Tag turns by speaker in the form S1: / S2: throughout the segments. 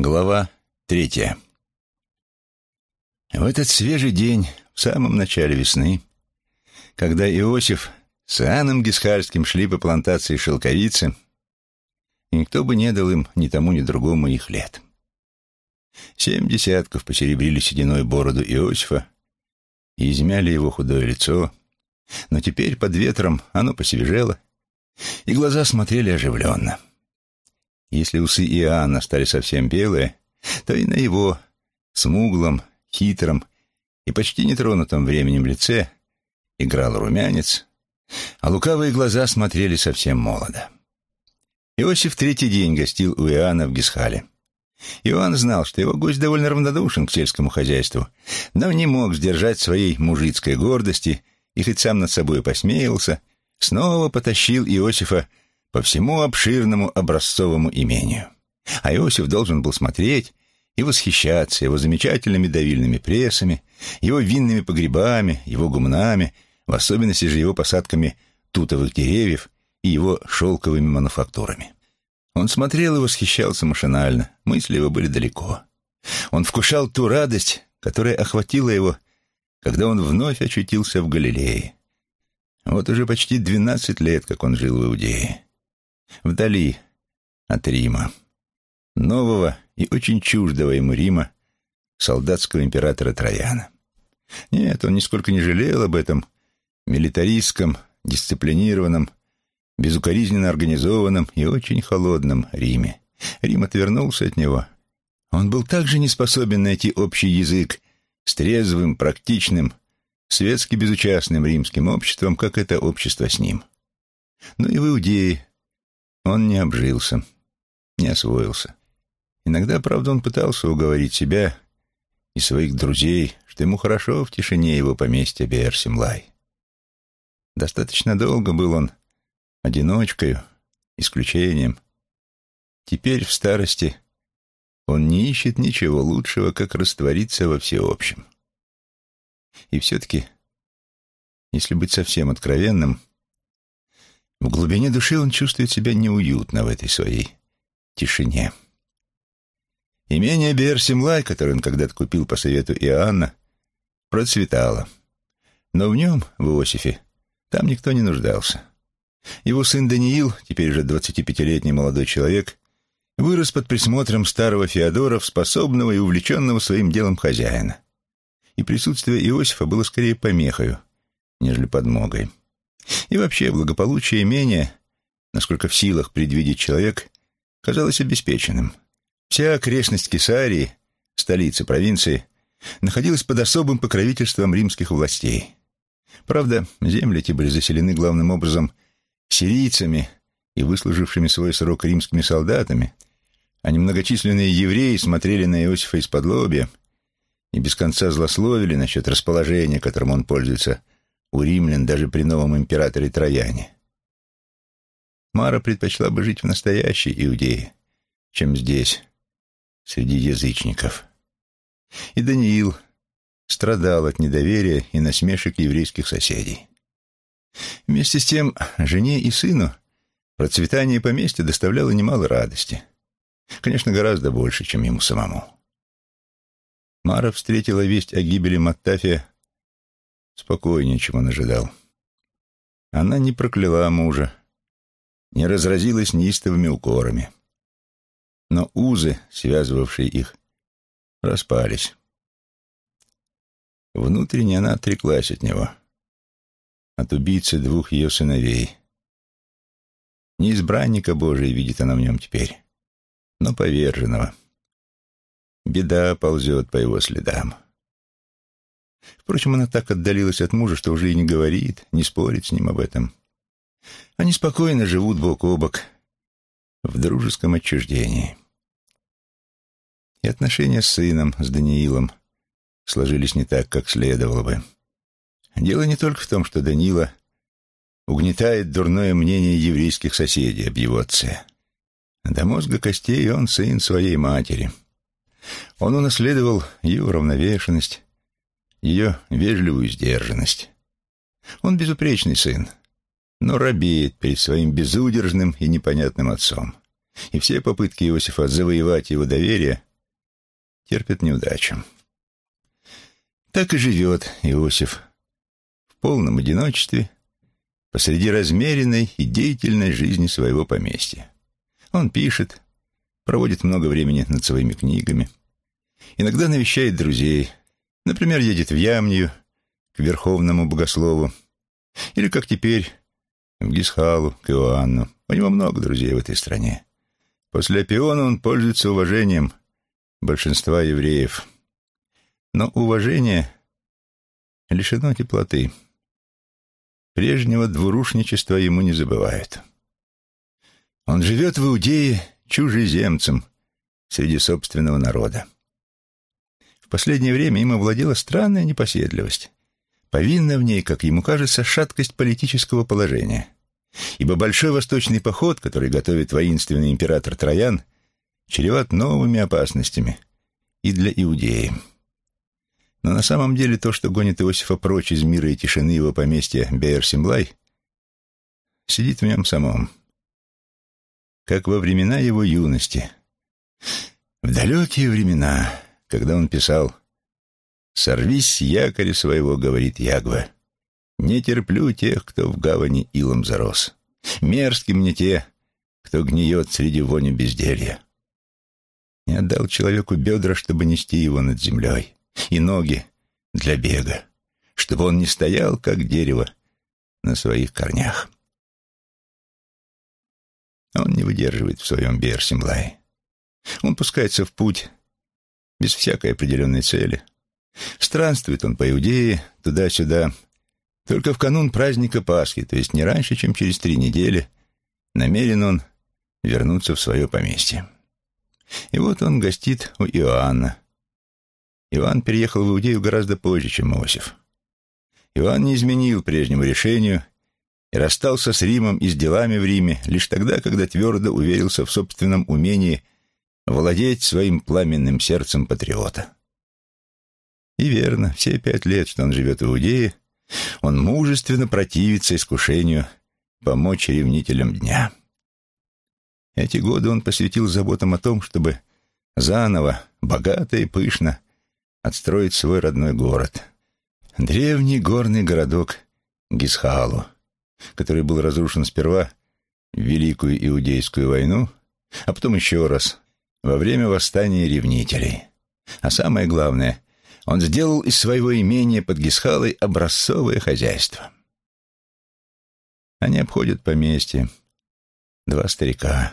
S1: Глава третья. В этот свежий день, в самом начале весны, когда Иосиф с Иоанном Гисхальским шли по плантации шелковицы, никто бы не дал им ни тому, ни другому их лет. Семь десятков посеребрили сединой бороду Иосифа и измяли его худое лицо, но теперь под ветром оно посвежело, и глаза смотрели оживленно — если усы Иоанна стали совсем белые, то и на его смуглом, хитром и почти нетронутом временем лице играл румянец, а лукавые глаза смотрели совсем молодо. Иосиф третий день гостил у Иоанна в Гисхале. Иоанн знал, что его гость довольно равнодушен к сельскому хозяйству, но не мог сдержать своей мужицкой гордости и хоть сам над собой посмеялся, снова потащил Иосифа по всему обширному образцовому имению. А Иосиф должен был смотреть и восхищаться его замечательными давильными прессами, его винными погребами, его гумнами, в особенности же его посадками тутовых деревьев и его шелковыми мануфактурами. Он смотрел и восхищался машинально, мысли его были далеко. Он вкушал ту радость, которая охватила его, когда он вновь очутился в Галилее. Вот уже почти двенадцать лет, как он жил в Иудее вдали от Рима, нового и очень чуждого ему Рима, солдатского императора Трояна. Нет, он нисколько не жалел об этом милитаристском, дисциплинированном, безукоризненно организованном и очень холодном Риме. Рим отвернулся от него. Он был также не способен найти общий язык с трезвым, практичным, светски безучастным римским обществом, как это общество с ним. Но и в Иудее он не обжился, не освоился. Иногда, правда, он пытался уговорить себя и своих друзей, что ему хорошо в тишине его поместья Берсимлай. Достаточно долго был он одиночкою, исключением. Теперь в старости он не ищет ничего лучшего, как раствориться во всеобщем. И все-таки, если быть совсем откровенным, в глубине души он чувствует себя неуютно в этой своей тишине. Имение Берсимлай, которое он когда-то купил по совету Иоанна, процветало. Но в нем, в Иосифе, там никто не нуждался. Его сын Даниил, теперь уже 25-летний молодой человек, вырос под присмотром старого Феодора, способного и увлеченного своим делом хозяина. И присутствие Иосифа было скорее помехою, нежели подмогой. И вообще благополучие имения, насколько в силах предвидеть человек, казалось обеспеченным. Вся окрестность Кесарии, столицы провинции, находилась под особым покровительством римских властей. Правда, земли эти были заселены главным образом сирийцами и выслужившими свой срок римскими солдатами, а немногочисленные евреи смотрели на Иосифа из-под и без конца злословили насчет расположения, которым он пользуется у римлян даже при новом императоре Трояне. Мара предпочла бы жить в настоящей Иудее, чем здесь, среди язычников. И Даниил страдал от недоверия и насмешек еврейских соседей. Вместе с тем, жене и сыну процветание поместья доставляло немало радости. Конечно, гораздо больше, чем ему самому. Мара встретила весть о гибели Маттафия спокойнее, чем он ожидал. Она не прокляла мужа, не разразилась неистовыми укорами. Но узы, связывавшие их, распались. Внутренне она отреклась от него, от убийцы двух ее сыновей. Не избранника Божия видит она в нем теперь, но поверженного. Беда ползет по его следам. Впрочем, она так отдалилась от мужа, что уже и не говорит, не спорит с ним об этом. Они спокойно живут бок о бок в дружеском отчуждении. И отношения с сыном, с Даниилом, сложились не так, как следовало бы. Дело не только в том, что Данила угнетает дурное мнение еврейских соседей об его отце. До мозга костей он сын своей матери. Он унаследовал ее уравновешенность, ее вежливую сдержанность. Он безупречный сын, но робеет перед своим безудержным и непонятным отцом. И все попытки Иосифа завоевать его доверие терпят неудачу. Так и живет Иосиф в полном одиночестве посреди размеренной и деятельной жизни своего поместья. Он пишет, проводит много времени над своими книгами, иногда навещает друзей, например, едет в Ямнию к верховному богослову, или, как теперь, в Гисхалу, к Иоанну. У него много друзей в этой стране. После Апиона он пользуется уважением большинства евреев. Но уважение лишено теплоты. Прежнего двурушничества ему не забывают. Он живет в Иудее чужеземцем среди собственного народа. Последнее время им овладела странная непоседливость. Повинна в ней, как ему кажется, шаткость политического положения. Ибо большой восточный поход, который готовит воинственный император Троян, чреват новыми опасностями и для Иудеи. Но на самом деле то, что гонит Иосифа прочь из мира и тишины его поместья Бейер-Симлай, сидит в нем самом, как во времена его юности. В далекие времена, когда он писал «Сорвись с якоря своего, — говорит Ягва, — не терплю тех, кто в гавани илом зарос. Мерзки мне те, кто гниет среди вони безделья. Не отдал человеку бедра, чтобы нести его над землей, и ноги для бега, чтобы он не стоял, как дерево, на своих корнях. Он не выдерживает в своем Берсимлае. Он пускается в путь без всякой определенной цели, Странствует он по Иудее, туда-сюда. Только в канун праздника Пасхи, то есть не раньше, чем через три недели, намерен он вернуться в свое поместье. И вот он гостит у Иоанна. Иоанн переехал в Иудею гораздо позже, чем Иосиф. Иоанн не изменил прежнему решению и расстался с Римом и с делами в Риме лишь тогда, когда твердо уверился в собственном умении владеть своим пламенным сердцем патриота. И верно, все пять лет, что он живет в Иудее, он мужественно противится искушению помочь ревнителям дня. Эти годы он посвятил заботам о том, чтобы заново, богато и пышно отстроить свой родной город. Древний горный городок Гисхалу, который был разрушен сперва в Великую Иудейскую войну, а потом еще раз во время восстания ревнителей. А самое главное, он сделал из своего имения под Гисхалой образцовое хозяйство. Они обходят поместье, два старика,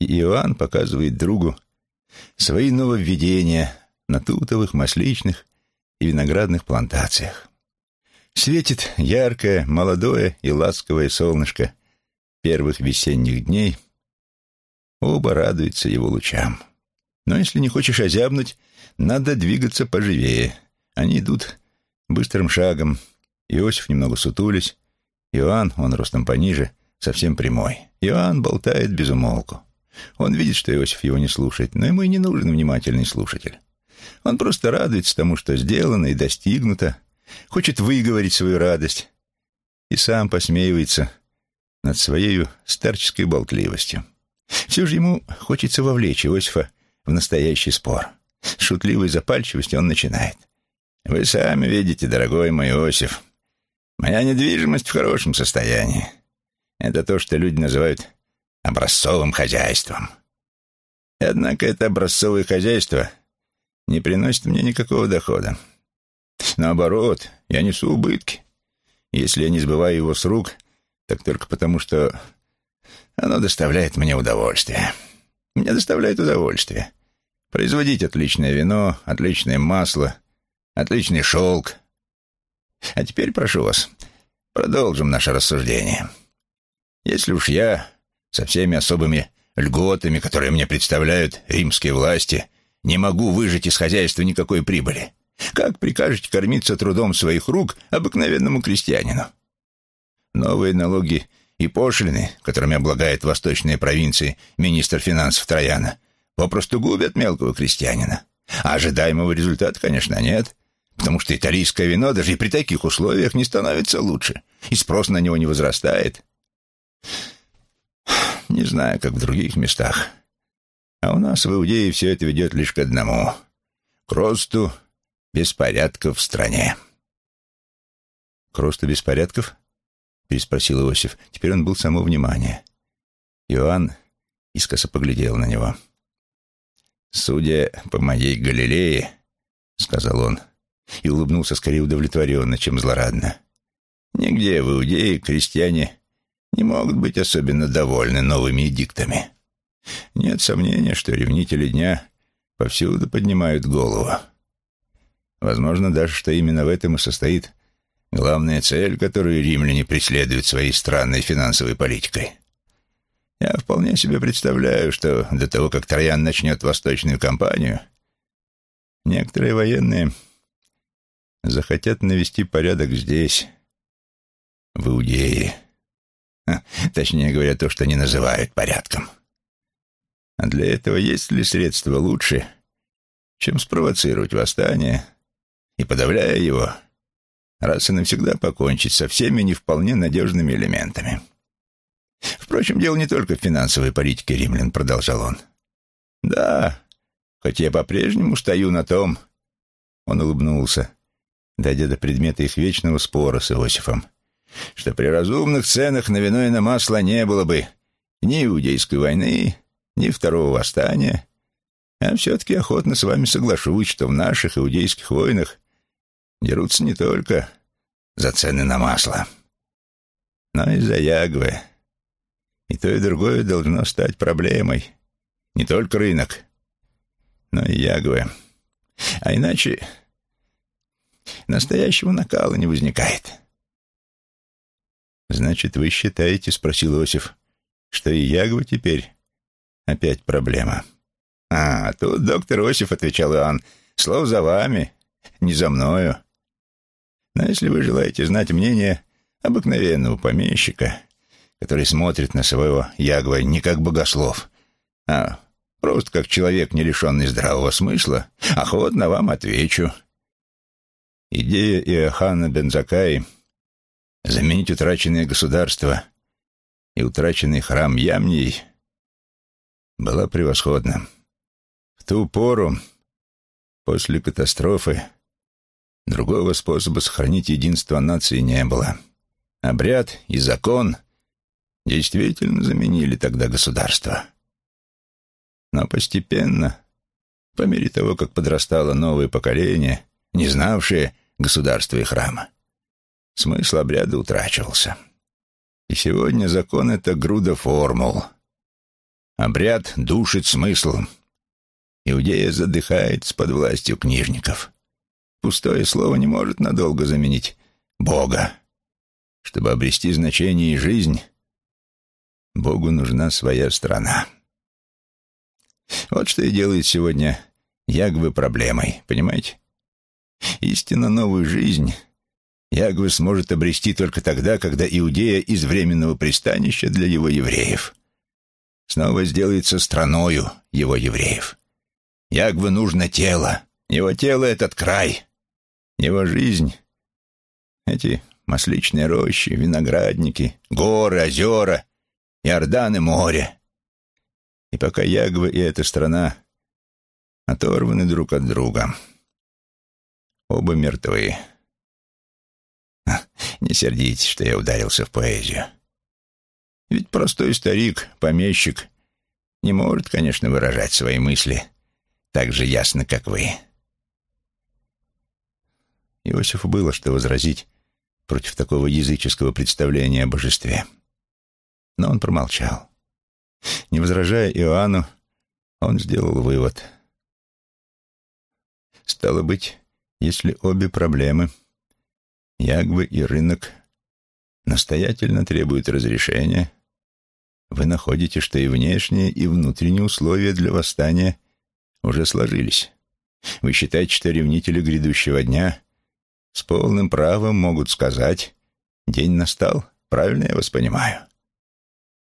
S1: и Иоанн показывает другу свои нововведения на тутовых, масличных и виноградных плантациях. Светит яркое, молодое и ласковое солнышко первых весенних дней. Оба радуются его лучам. Но если не хочешь озябнуть, надо двигаться поживее. Они идут быстрым шагом. Иосиф немного сутулись. Иоанн, он ростом пониже, совсем прямой. Иоанн болтает без умолку. Он видит, что Иосиф его не слушает, но ему и не нужен внимательный слушатель. Он просто радуется тому, что сделано и достигнуто, хочет выговорить свою радость и сам посмеивается над своей старческой болтливостью. Все же ему хочется вовлечь Иосифа в настоящий спор. С шутливой запальчивостью он начинает. «Вы сами видите, дорогой мой Иосиф, моя недвижимость в хорошем состоянии. Это то, что люди называют образцовым хозяйством. Однако это образцовое хозяйство не приносит мне никакого дохода. Наоборот, я несу убытки. Если я не сбываю его с рук, так только потому, что оно доставляет мне удовольствие. Мне доставляет удовольствие производить отличное вино, отличное масло, отличный шелк. А теперь прошу вас, продолжим наше рассуждение. Если уж я со всеми особыми льготами, которые мне представляют римские власти, не могу выжать из хозяйства никакой прибыли, как прикажете кормиться трудом своих рук обыкновенному крестьянину? Новые налоги и пошлины, которыми облагает восточные провинции министр финансов Трояна, попросту губят мелкого крестьянина. А ожидаемого результата, конечно, нет, потому что итальянское вино даже и при таких условиях не становится лучше, и спрос на него не возрастает. Не знаю, как в других местах, а у нас в Иудее все это ведет лишь к одному к росту беспорядков в стране».
S2: «К росту беспорядков?» — переспросил Иосиф. Теперь он был само внимание. Иоанн искоса поглядел на него.
S1: «Судя по моей Галилее», — сказал он, и улыбнулся скорее удовлетворенно, чем злорадно, «нигде в Иудее крестьяне не могут быть особенно довольны новыми эдиктами. Нет сомнения, что ревнители дня повсюду поднимают голову. Возможно даже, что именно в этом и состоит главная цель, которую римляне преследуют своей странной финансовой политикой. Я вполне себе представляю, что до того, как Троян начнет восточную кампанию, некоторые военные захотят навести порядок здесь, в Иудее. Точнее говоря, то, что они называют порядком. А для этого есть ли средства лучше, чем спровоцировать восстание и, подавляя его, раз и навсегда покончить со всеми не вполне надежными элементами? Впрочем, дело не только в финансовой политике римлян, продолжал он. Да, хоть я по-прежнему стою на том. Он улыбнулся, дойдя до предмета их вечного спора с Иосифом, что при разумных ценах на вино и на масло не было бы ни иудейской войны, ни второго восстания, а все-таки охотно с вами соглашусь, что в наших иудейских войнах дерутся не только за цены на масло, но и за ягвы, и то, и другое должно стать проблемой. Не только рынок, но и ягвы. А иначе настоящего накала не возникает.
S2: «Значит, вы считаете, — спросил Осиф, — что и ягва теперь опять проблема?»
S1: «А, тут доктор Осиф, — отвечал Иоанн, — слово за вами, не за мною. Но если вы желаете знать мнение обыкновенного помещика, который смотрит на своего Ягва не как богослов, а просто как человек, не лишенный здравого смысла, охотно вам отвечу. Идея Иоханна Бензакаи заменить утраченное государство и утраченный храм Ямней была превосходна. В ту пору, после катастрофы, другого способа сохранить единство нации не было. Обряд и закон — действительно заменили тогда государство. Но постепенно, по мере того, как подрастало новое поколение, не знавшее государства и храма, смысл обряда утрачивался. И сегодня закон — это груда формул. Обряд душит смысл. Иудея задыхается под властью книжников. Пустое слово не может надолго заменить Бога. Чтобы обрести значение и жизнь, Богу нужна своя страна. Вот что и делает сегодня Ягвы проблемой, понимаете? Истинно новую жизнь Ягвы сможет обрести только тогда, когда Иудея из временного пристанища для его евреев снова сделается страною его евреев. Ягвы нужно тело, его тело — этот край, его жизнь — эти масличные рощи, виноградники, горы, озера — Иордан и море. И пока Ягва и эта страна оторваны друг от друга. Оба мертвы. Не сердитесь, что я ударился в поэзию. Ведь простой старик, помещик, не может, конечно, выражать свои мысли так же ясно, как вы.
S2: Иосифу было что возразить против такого языческого представления о божестве. — но он промолчал. Не возражая Иоанну, он сделал вывод. Стало быть, если обе проблемы, Ягвы и рынок, настоятельно требуют разрешения, вы находите, что и внешние, и внутренние условия для восстания уже сложились. Вы считаете, что ревнители грядущего дня с полным правом могут сказать «День настал», правильно я вас понимаю?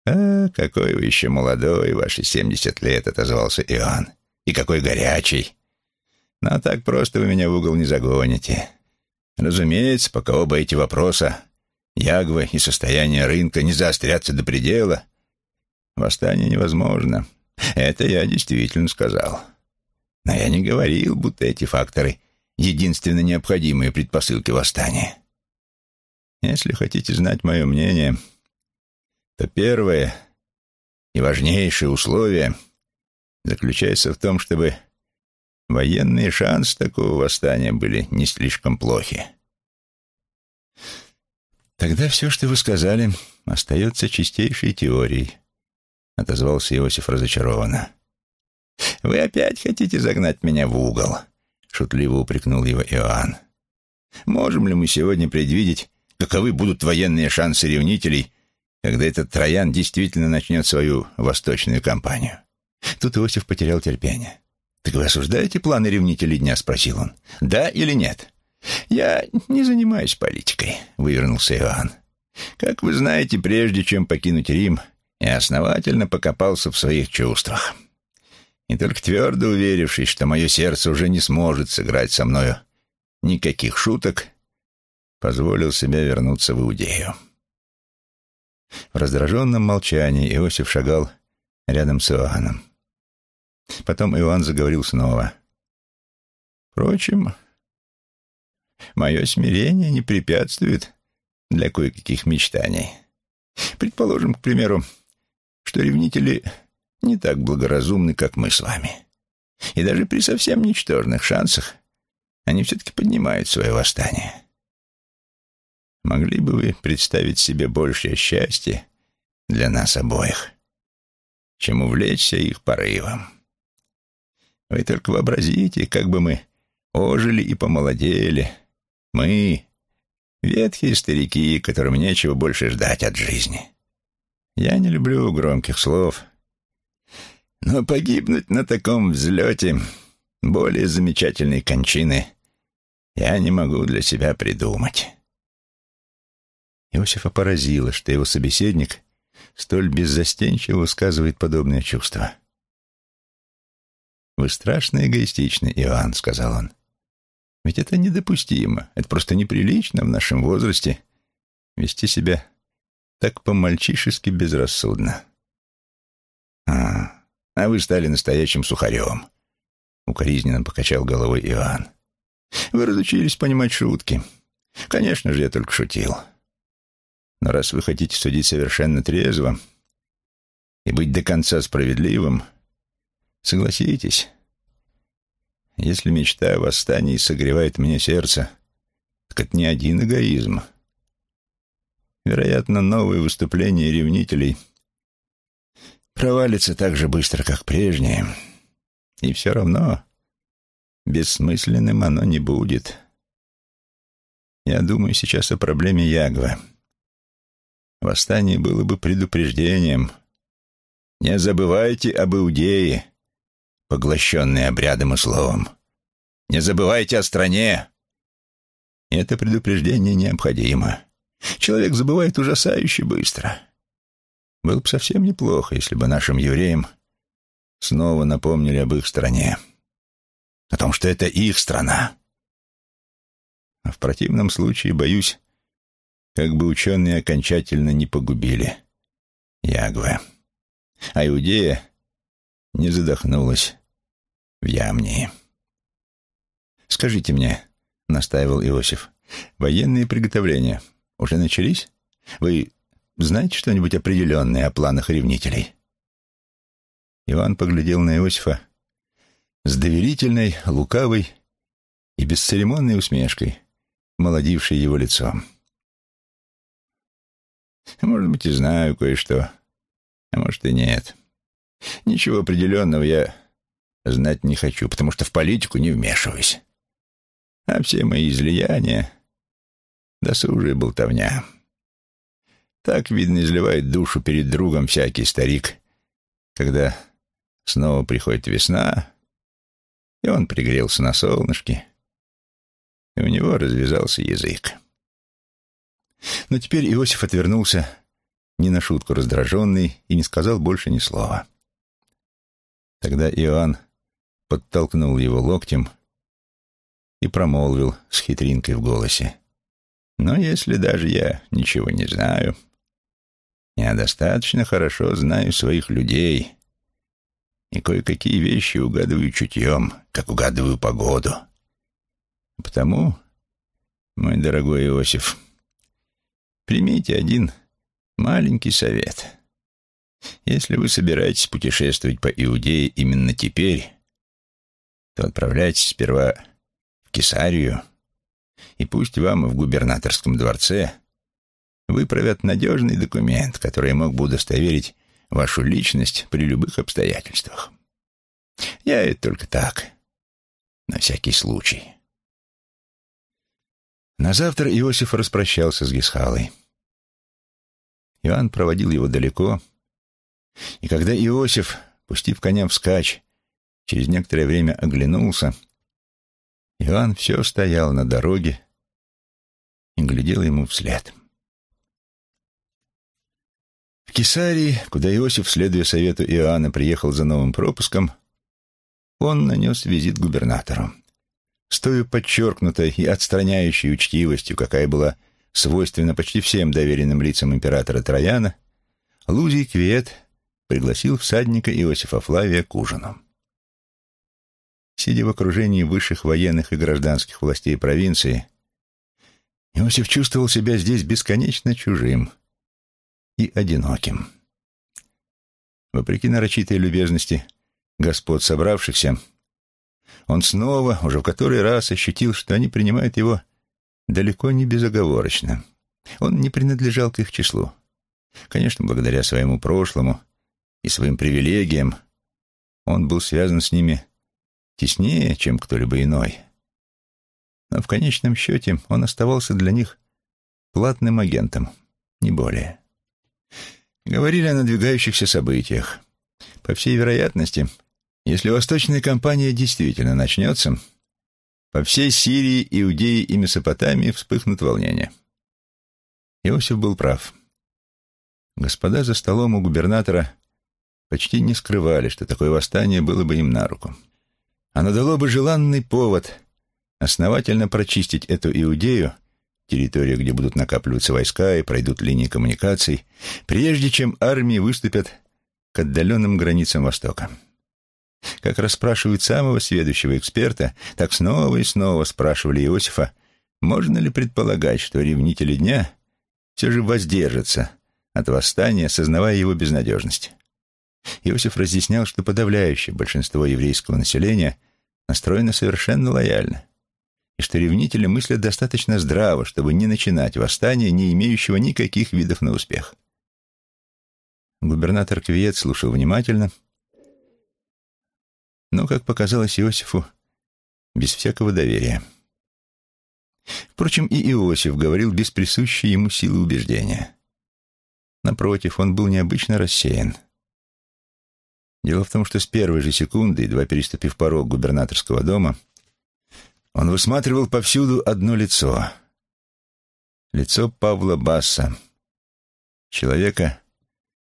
S1: «А, какой вы еще молодой, ваши семьдесят лет», — отозвался Иоанн. «И какой горячий! Но так просто вы меня в угол не загоните. Разумеется, пока оба эти вопроса, Ягвы и состояние рынка, не заострятся до предела, восстание невозможно. Это я действительно сказал. Но я не говорил, будто эти факторы — единственно необходимые предпосылки восстания. Если хотите знать мое мнение, то первое и важнейшее условие заключается в том, чтобы военные шансы такого восстания были не слишком плохи. Тогда все, что вы сказали, остается чистейшей теорией, — отозвался Иосиф разочарованно. «Вы опять хотите загнать меня в угол?» — шутливо упрекнул его Иоанн. «Можем ли мы сегодня предвидеть, каковы будут военные шансы ревнителей, когда этот Троян действительно начнет свою восточную кампанию?» Тут Иосиф потерял терпение. «Так вы осуждаете планы ревнителей дня?» — спросил он. «Да или нет?» «Я не занимаюсь политикой», — вывернулся Иоанн. «Как вы знаете, прежде чем покинуть Рим, я основательно покопался в своих чувствах. И только твердо уверившись, что мое сердце уже не сможет сыграть со мною никаких шуток, позволил себе вернуться в Иудею. В раздраженном молчании Иосиф шагал рядом с Иоанном. Потом Иоанн заговорил снова. «Впрочем, мое смирение не препятствует для кое-каких мечтаний. Предположим, к примеру, что ревнители не так благоразумны, как мы с вами. И даже при совсем ничтожных шансах они все-таки поднимают свое восстание. Могли бы вы представить себе большее счастье для нас обоих, чем увлечься их порывом? Вы только вообразите, как бы мы ожили и помолодели. Мы, ветхие старики, которым нечего больше ждать от жизни. Я не люблю громких слов, но погибнуть на таком взлете более замечательной кончины я не могу для себя придумать. Иосифа поразило, что его собеседник столь беззастенчиво высказывает подобное чувство. «Вы страшно эгоистичны, Иоанн», — сказал он. «Ведь это недопустимо, это просто неприлично в нашем возрасте вести себя так по-мальчишески безрассудно». «А, а вы стали настоящим сухарем», — укоризненно покачал головой Иоанн. «Вы разучились понимать шутки. Конечно же, я только шутил. Но раз вы хотите судить совершенно трезво и быть до конца справедливым, Согласитесь, если мечта о восстании согревает мне сердце, так это не один эгоизм. Вероятно, новые выступления ревнителей провалятся так же быстро, как прежние. И все равно бессмысленным оно не будет. Я думаю сейчас о проблеме Ягвы. Восстание было бы предупреждением. Не забывайте об Иудее, поглощенные обрядом и словом. Не забывайте о стране. Это предупреждение необходимо. Человек забывает ужасающе быстро. Было бы совсем неплохо, если бы нашим евреям снова напомнили об их стране. О том, что это их страна. А в противном случае, боюсь, как бы ученые окончательно не погубили Ягве. А Иудея не задохнулась в Ямнии. «Скажите мне», — настаивал Иосиф, — «военные приготовления уже начались? Вы знаете что-нибудь определенное о планах ревнителей?» Иван поглядел на Иосифа с доверительной, лукавой и бесцеремонной усмешкой, молодившей его лицом. «Может быть, и знаю кое-что, а может и нет. Ничего определенного я знать не хочу, потому что в политику не вмешиваюсь. А все мои излияния — досужая болтовня. Так, видно, изливает душу перед другом всякий старик, когда снова приходит весна, и он пригрелся на солнышке, и у него развязался язык. Но теперь Иосиф отвернулся, не на шутку раздраженный, и не сказал больше ни слова. Тогда Иоанн подтолкнул его локтем и промолвил с хитринкой в голосе. «Но если даже я ничего не знаю, я достаточно хорошо знаю своих людей и кое-какие вещи угадываю чутьем, как угадываю погоду. Потому, мой дорогой Иосиф, примите один маленький совет. Если вы собираетесь путешествовать по Иудее именно теперь, то отправляйтесь сперва в Кесарию, и пусть вам в губернаторском дворце выправят надежный документ, который мог бы удостоверить вашу личность при любых обстоятельствах. Я это только так, на всякий случай. На завтра Иосиф распрощался с Гисхалой. Иоанн проводил его далеко, и когда Иосиф, пустив коня вскачь, через некоторое время оглянулся, Иоанн все стоял на дороге и глядел ему вслед. Кесарии, куда Иосиф, следуя совету Иоанна, приехал за новым пропуском, он нанес визит губернатору. С той подчеркнутой и отстраняющей учтивостью, какая была свойственна почти всем доверенным лицам императора Трояна, Лузий Квет пригласил всадника Иосифа Флавия к ужину. Сидя в окружении высших военных и гражданских властей провинции, Иосиф чувствовал себя здесь бесконечно чужим и одиноким. Вопреки нарочитой любезности господ собравшихся, он снова, уже в который раз, ощутил, что они принимают его далеко не безоговорочно. Он не принадлежал к их числу. Конечно, благодаря своему прошлому и своим привилегиям он был связан с ними теснее, чем кто-либо иной. Но в конечном счете он оставался для них платным агентом, не более. Говорили о надвигающихся событиях. По всей вероятности, если восточная кампания действительно начнется, по всей Сирии, Иудеи и Месопотамии вспыхнут волнения. Иосиф был прав. Господа за столом у губернатора почти не скрывали, что такое восстание было бы им на руку. Оно дало бы желанный повод основательно прочистить эту Иудею, территорию, где будут накапливаться войска и пройдут линии коммуникаций, прежде чем армии выступят к отдаленным границам Востока. Как расспрашивают самого сведущего эксперта, так снова и снова спрашивали Иосифа, можно ли предполагать, что ревнители дня все же воздержатся от восстания, осознавая его безнадежность. Иосиф разъяснял, что подавляющее большинство еврейского населения настроено совершенно лояльно, и что ревнители мыслят достаточно здраво, чтобы не начинать восстание, не имеющего никаких видов на успех. Губернатор Квиет слушал внимательно, но, как показалось Иосифу, без всякого доверия. Впрочем, и Иосиф говорил без присущей ему силы убеждения. Напротив, он был необычно рассеян. Дело в том, что с первой же секунды, едва переступив порог губернаторского дома, он высматривал повсюду одно лицо. Лицо Павла Басса, человека,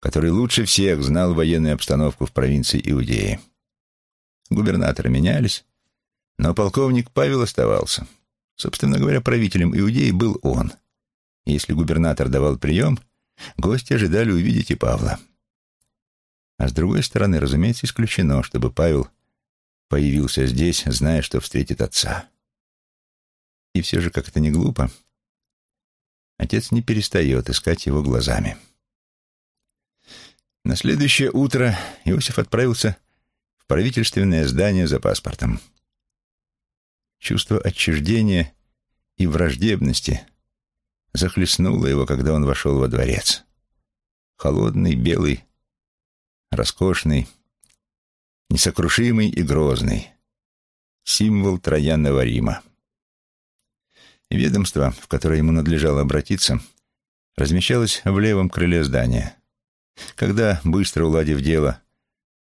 S1: который лучше всех знал военную обстановку в провинции Иудеи. Губернаторы менялись, но полковник Павел оставался. Собственно говоря, правителем Иудеи был он. Если губернатор давал прием, гости ожидали увидеть и Павла. А с другой стороны, разумеется, исключено, чтобы Павел появился здесь, зная, что встретит отца. И все же, как это не глупо, отец не перестает искать его глазами. На следующее утро Иосиф отправился в правительственное здание за паспортом. Чувство отчуждения и враждебности захлестнуло его, когда он вошел во дворец. Холодный, белый, роскошный, несокрушимый и грозный, символ Троянного Рима. Ведомство, в которое ему надлежало обратиться, размещалось в левом крыле здания. Когда, быстро уладив дело,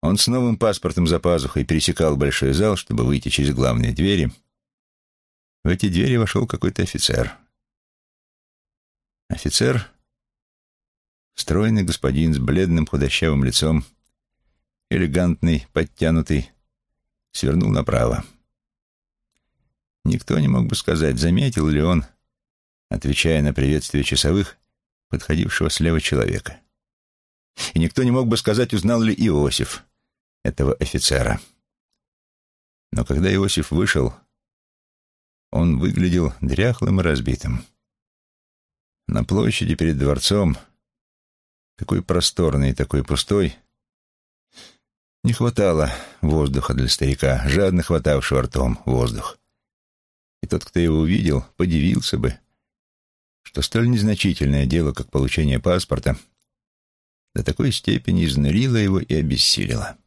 S1: он с новым паспортом за пазухой пересекал большой зал, чтобы выйти через главные двери, в эти двери вошел какой-то офицер. Офицер Стройный господин с бледным худощавым лицом, элегантный, подтянутый, свернул направо. Никто не мог бы сказать, заметил ли он, отвечая на приветствие часовых, подходившего слева человека. И никто не мог бы сказать, узнал ли Иосиф этого офицера. Но когда Иосиф вышел, он выглядел дряхлым и разбитым. На площади перед дворцом, такой просторный и такой пустой, не хватало воздуха для старика, жадно хватавшего ртом воздух. Тот, кто его увидел, подивился бы, что столь незначительное дело, как получение паспорта, до такой степени изнурило его и обессилило.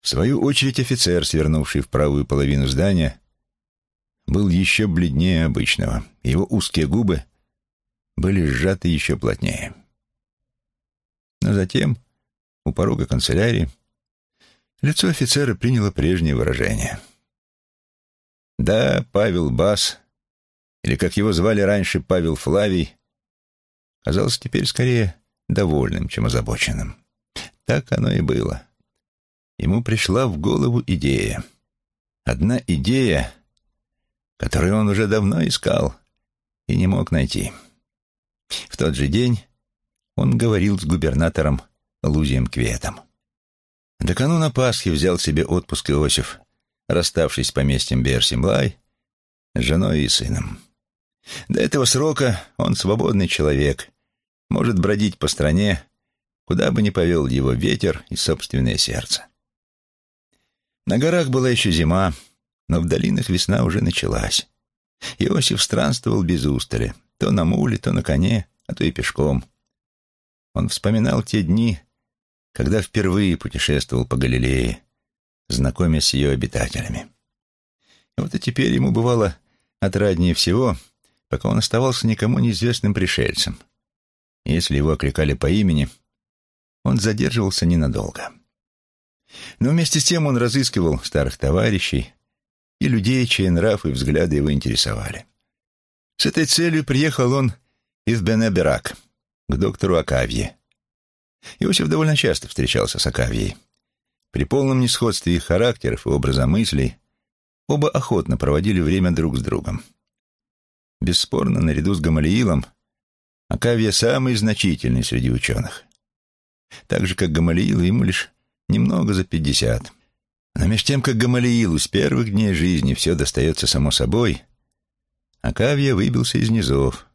S1: В свою очередь офицер, свернувший в правую половину здания, был еще бледнее обычного. Его узкие губы были сжаты еще плотнее. Но затем, у порога канцелярии, лицо офицера приняло прежнее выражение. Да, Павел Бас, или, как его звали раньше, Павел Флавий, казался теперь скорее довольным, чем озабоченным. Так оно и было. Ему пришла в голову идея. Одна идея, которую он уже давно искал и не мог найти. В тот же день он говорил с губернатором Лузием Кветом. До кануна Пасхи взял себе отпуск Иосиф, расставшись с поместьем Берсимлай, с женой и сыном. До этого срока он свободный человек, может бродить по стране, куда бы ни повел его ветер и собственное сердце. На горах была еще зима, но в долинах весна уже началась. Иосиф странствовал без устали, то на муле, то на коне, а то и пешком. Он вспоминал те дни, когда впервые путешествовал по Галилее, знакомясь с ее обитателями. Вот и теперь ему бывало отраднее всего, пока он оставался никому неизвестным пришельцем. Если его окликали по имени, он задерживался ненадолго. Но вместе с тем он разыскивал старых товарищей, и людей, чьи нрав и взгляды его интересовали. С этой целью приехал он и в Бенеберак, к доктору Акавье. Иосиф довольно часто встречался с Акавьей. При полном несходстве их характеров и образа мыслей оба охотно проводили время друг с другом. Бесспорно, наряду с Гамалиилом, Акавия самый значительный среди ученых. Так же, как Гамалиил, ему лишь немного за пятьдесят. Но меж тем, как Гамалиилу с первых дней жизни все достается само собой, Акавия выбился из низов.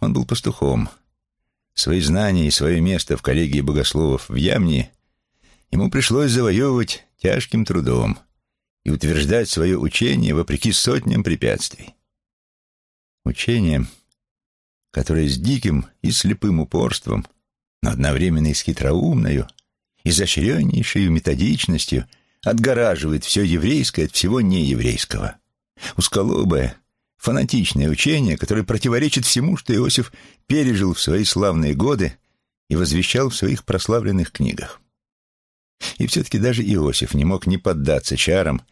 S1: Он был пастухом. Свои знания и свое место в коллегии богословов в Ямне ему пришлось завоевывать тяжким трудом и утверждать свое учение вопреки сотням препятствий. Учение, которое с диким и слепым упорством, но одновременно и с хитроумною, изощреннейшей методичностью – отгораживает все еврейское от всего нееврейского. Усколобое, фанатичное учение, которое противоречит всему, что Иосиф пережил в свои славные годы и возвещал в своих прославленных книгах. И все-таки даже Иосиф не мог не поддаться чарам,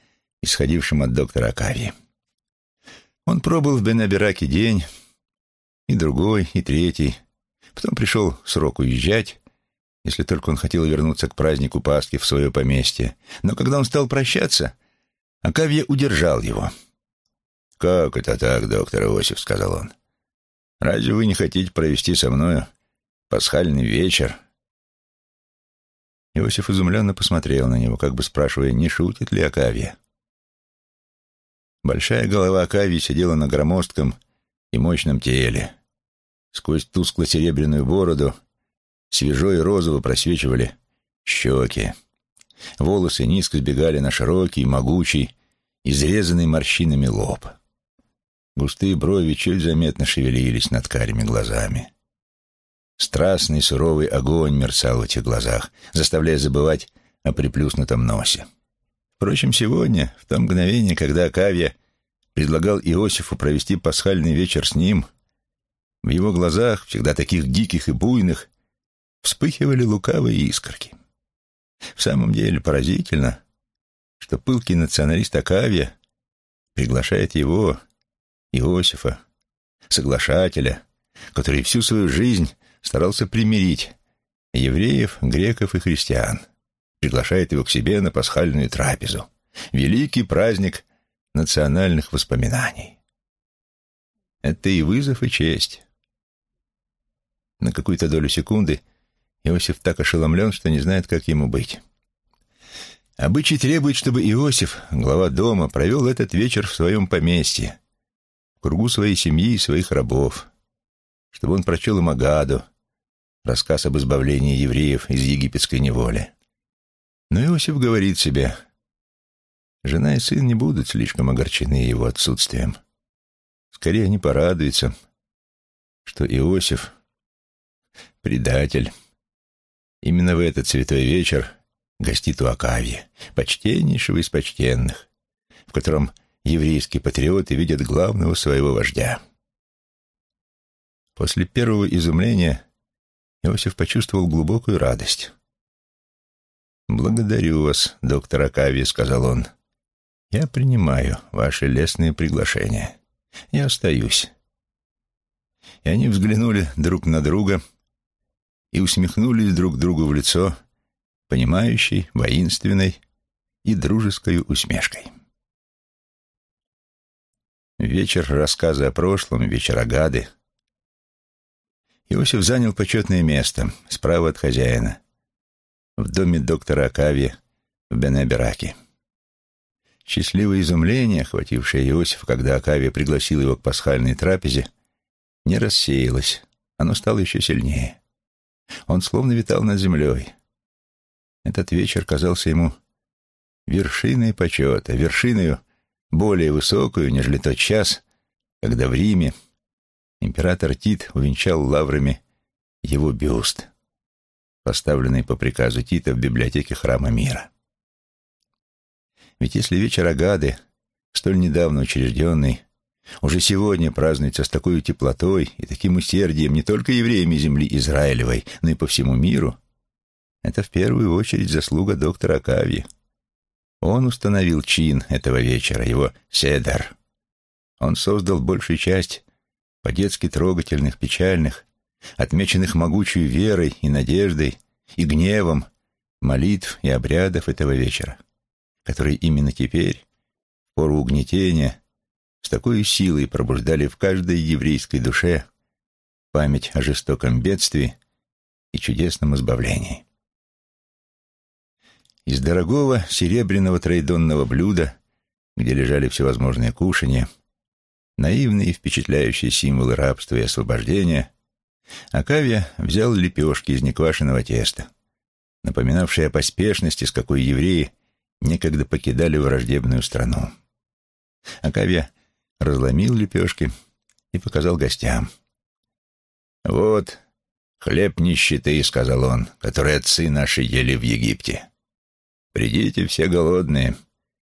S1: исходившим от доктора Акавии. Он пробыл в Бенабераке день, и другой, и третий. Потом пришел срок уезжать, если только он хотел вернуться к празднику Пасхи в свое поместье. Но когда он стал прощаться, Акавья удержал его. «Как это так, доктор Иосиф?» — сказал он. «Разве вы не хотите провести со мною пасхальный вечер?» Иосиф изумленно посмотрел на него, как бы спрашивая, не шутит ли Акавья. Большая голова Акавии сидела на громоздком и мощном теле. Сквозь тускло-серебряную бороду Свежо и розово просвечивали щеки. Волосы низко сбегали на широкий, могучий, изрезанный морщинами лоб. Густые брови чуть заметно шевелились над карими глазами. Страстный суровый огонь мерцал в этих глазах, заставляя забывать о приплюснутом носе. Впрочем, сегодня, в то мгновение, когда Акавия предлагал Иосифу провести пасхальный вечер с ним, в его глазах, всегда таких диких и буйных, вспыхивали лукавые искорки. В самом деле поразительно, что пылкий националист Акавия приглашает его, Иосифа, соглашателя, который всю свою жизнь старался примирить евреев, греков и христиан, приглашает его к себе на пасхальную трапезу, великий праздник национальных воспоминаний. Это и вызов, и честь. На какую-то долю секунды Иосиф так ошеломлен, что не знает, как ему быть. Обычай требует, чтобы Иосиф, глава дома, провел этот вечер в своем поместье, в кругу своей семьи и своих рабов, чтобы он прочел им Агаду, рассказ об избавлении евреев из египетской неволи. Но Иосиф говорит себе, жена и сын не будут слишком огорчены его отсутствием. Скорее они порадуются, что Иосиф — предатель. Именно в этот святой вечер гостит у Акавия, почтеннейшего из почтенных, в котором еврейские патриоты видят главного своего вождя. После первого изумления Иосиф почувствовал глубокую радость. «Благодарю вас, доктор Акавий», — сказал он. «Я принимаю ваши лестные приглашения. Я остаюсь». И они взглянули друг на друга и усмехнулись друг другу в лицо, понимающей, воинственной и дружеской усмешкой. Вечер рассказа о прошлом, вечер Агады. Иосиф занял почетное место, справа от хозяина, в доме доктора Акави в Бенебераке. Счастливое изумление, охватившее Иосифа, когда Акавия пригласил его к пасхальной трапезе, не рассеялось, оно стало еще сильнее. Он словно витал над землей. Этот вечер казался ему вершиной почета, вершиной более высокую, нежели тот час, когда в Риме император Тит увенчал лаврами его бюст поставленный по приказу Тита в библиотеке Храма Мира. Ведь если вечер Агады, столь недавно учрежденный, уже сегодня празднуется с такой теплотой и таким усердием не только евреями земли Израилевой, но и по всему миру, это в первую очередь заслуга доктора Акави. Он установил чин этого вечера, его седер. Он создал большую часть по-детски трогательных, печальных, отмеченных могучей верой и надеждой и гневом молитв и обрядов этого вечера, которые именно теперь, в пору угнетения, с такой силой пробуждали в каждой еврейской душе память о жестоком бедствии и чудесном избавлении. Из дорогого серебряного троедонного блюда, где лежали всевозможные кушанья, наивные и впечатляющие символы рабства и освобождения, Акавия взял лепешки из неквашеного теста, напоминавшие о поспешности, с какой евреи некогда покидали враждебную страну. Акавия разломил лепешки и показал гостям. «Вот хлеб нищеты», — сказал он, — «который отцы наши ели в Египте. Придите все голодные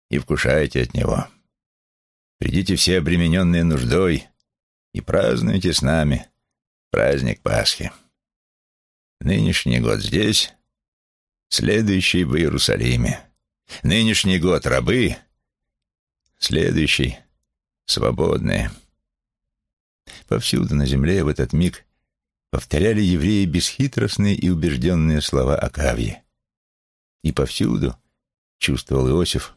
S1: и вкушайте от него. Придите все обремененные нуждой и празднуйте с нами праздник Пасхи. Нынешний год здесь, следующий в Иерусалиме. Нынешний год рабы, следующий свободные. Повсюду на земле в этот миг повторяли евреи бесхитростные и убежденные слова Акавьи. И повсюду, чувствовал Иосиф,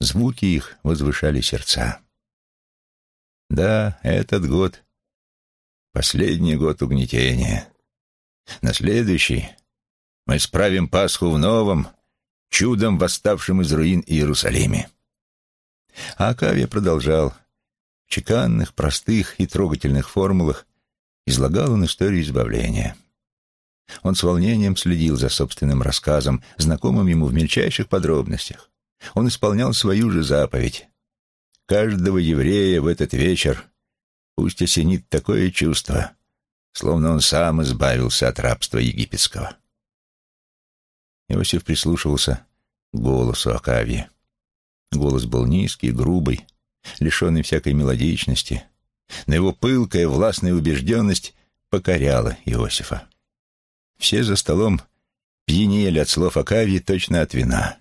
S1: звуки их возвышали сердца. Да, этот год Последний год угнетения. На следующий мы справим Пасху в новом, чудом восставшем из руин Иерусалиме. А Акавия продолжал. В чеканных, простых и трогательных формулах излагал он историю избавления. Он с волнением следил за собственным рассказом, знакомым ему в мельчайших подробностях. Он исполнял свою же заповедь. Каждого еврея в этот вечер Пусть осенит такое чувство, словно он сам избавился от рабства египетского. Иосиф прислушивался к голосу Акавии. Голос был низкий, грубый, лишенный всякой мелодичности, но его пылкая властная убежденность покоряла Иосифа. Все за столом пьянели от слов Акавии точно от вина.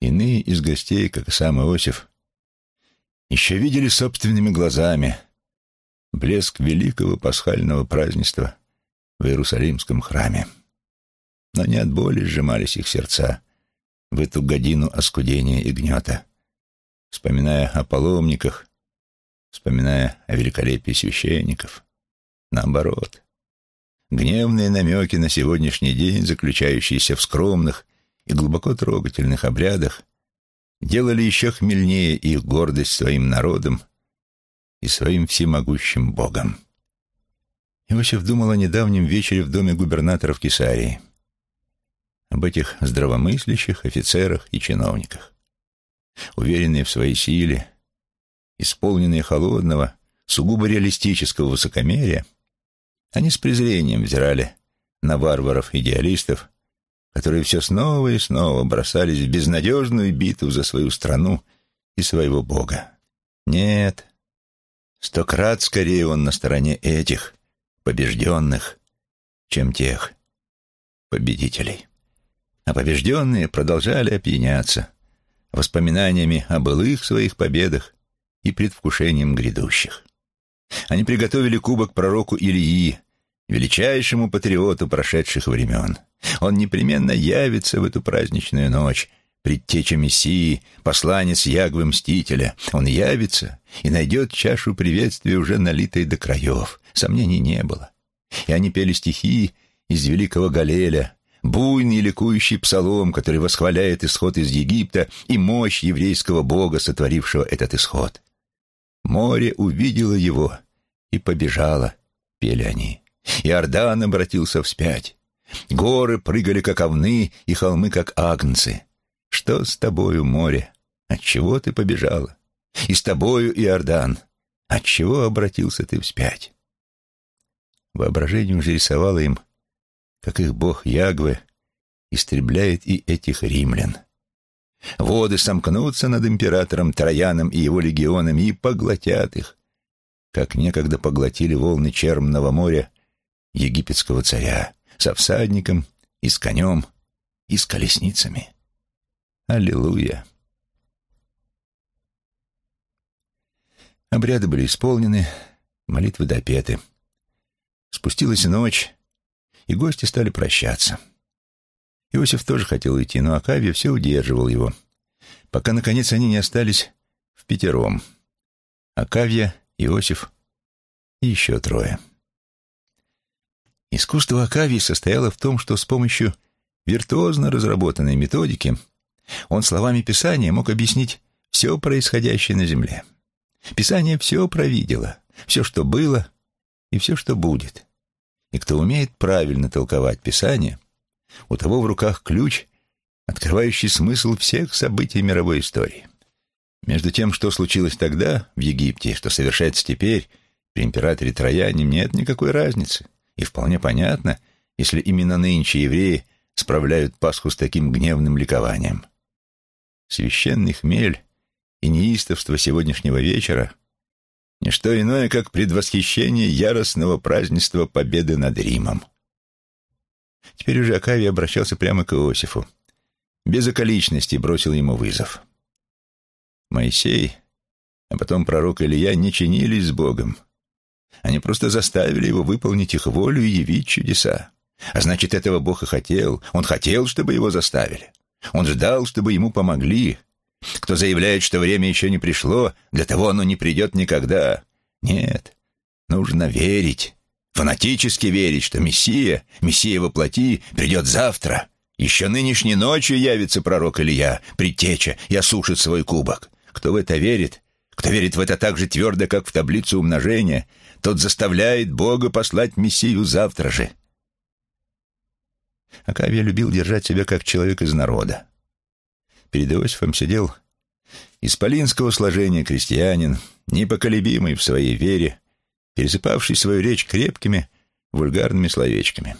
S1: Иные из гостей, как и сам Иосиф, еще видели собственными глазами — блеск великого пасхального празднества в Иерусалимском храме. Но не от боли сжимались их сердца в эту годину оскудения и гнета, вспоминая о паломниках, вспоминая о великолепии священников. Наоборот, гневные намеки на сегодняшний день, заключающиеся в скромных и глубоко трогательных обрядах, делали еще хмельнее их гордость своим народом и своим всемогущим Богом. Иосиф думал о недавнем вечере в доме губернатора в Кесарии, об этих здравомыслящих офицерах и чиновниках. Уверенные в своей силе, исполненные холодного, сугубо реалистического высокомерия, они с презрением взирали на варваров-идеалистов, которые все снова и снова бросались в безнадежную битву за свою страну и своего Бога. Нет, сто крат скорее он на стороне этих, побежденных, чем тех победителей. А побежденные продолжали опьяняться воспоминаниями о былых своих победах и предвкушением грядущих. Они приготовили кубок пророку Ильи, величайшему патриоту прошедших времен. Он непременно явится в эту праздничную ночь, предтеча Мессии, посланец Ягвы Мстителя. Он явится и найдет чашу приветствия, уже налитой до краев. Сомнений не было. И они пели стихи из великого Галеля, буйный ликующий псалом, который восхваляет исход из Египта и мощь еврейского бога, сотворившего этот исход. Море увидело его и побежало, пели они. Иордан обратился вспять. Горы прыгали, как овны, и холмы, как агнцы. Что с тобою, море? Отчего ты побежала? И с тобою, Иордан, отчего обратился ты вспять? Воображение уже рисовало им, как их бог Ягве истребляет и этих римлян. Воды сомкнутся над императором Трояном и его легионами и поглотят их, как некогда поглотили волны Чермного моря египетского царя со всадником и с конем и с колесницами. Аллилуйя! Обряды были исполнены, молитвы допеты. Спустилась ночь, и гости стали прощаться. Иосиф тоже хотел уйти, но Акавия все удерживал его, пока, наконец, они не остались в пятером. Акавия, Иосиф и еще трое. Искусство Акавии состояло в том, что с помощью виртуозно разработанной методики он словами Писания мог объяснить все происходящее на земле. Писание все провидело, все, что было и все, что будет. И кто умеет правильно толковать Писание, у того в руках ключ, открывающий смысл всех событий мировой истории. Между тем, что случилось тогда в Египте, что совершается теперь при императоре Трояне, нет никакой разницы. И вполне понятно, если именно нынче евреи справляют Пасху с таким гневным ликованием. Священный хмель и неистовство сегодняшнего вечера — ничто иное, как предвосхищение яростного празднества победы над Римом. Теперь уже Акавий обращался прямо к Иосифу. Без околичности бросил ему вызов. Моисей, а потом пророк Илья не чинились с Богом — они просто заставили его выполнить их волю и явить чудеса. А значит, этого Бог и хотел. Он хотел, чтобы его заставили. Он ждал, чтобы ему помогли. Кто заявляет, что время еще не пришло, для того оно не придет никогда. Нет, нужно верить. Фанатически верить, что Мессия, Мессия воплоти, придет завтра. Еще нынешней ночью явится пророк Илья, предтеча, и осушит свой кубок. Кто в это верит, кто верит в это так же твердо, как в таблицу умножения, тот заставляет Бога послать Мессию завтра же. Акавия любил держать себя как человек из народа. Перед Иосифом сидел исполинского сложения крестьянин, непоколебимый в своей вере, пересыпавший свою речь крепкими, вульгарными словечками.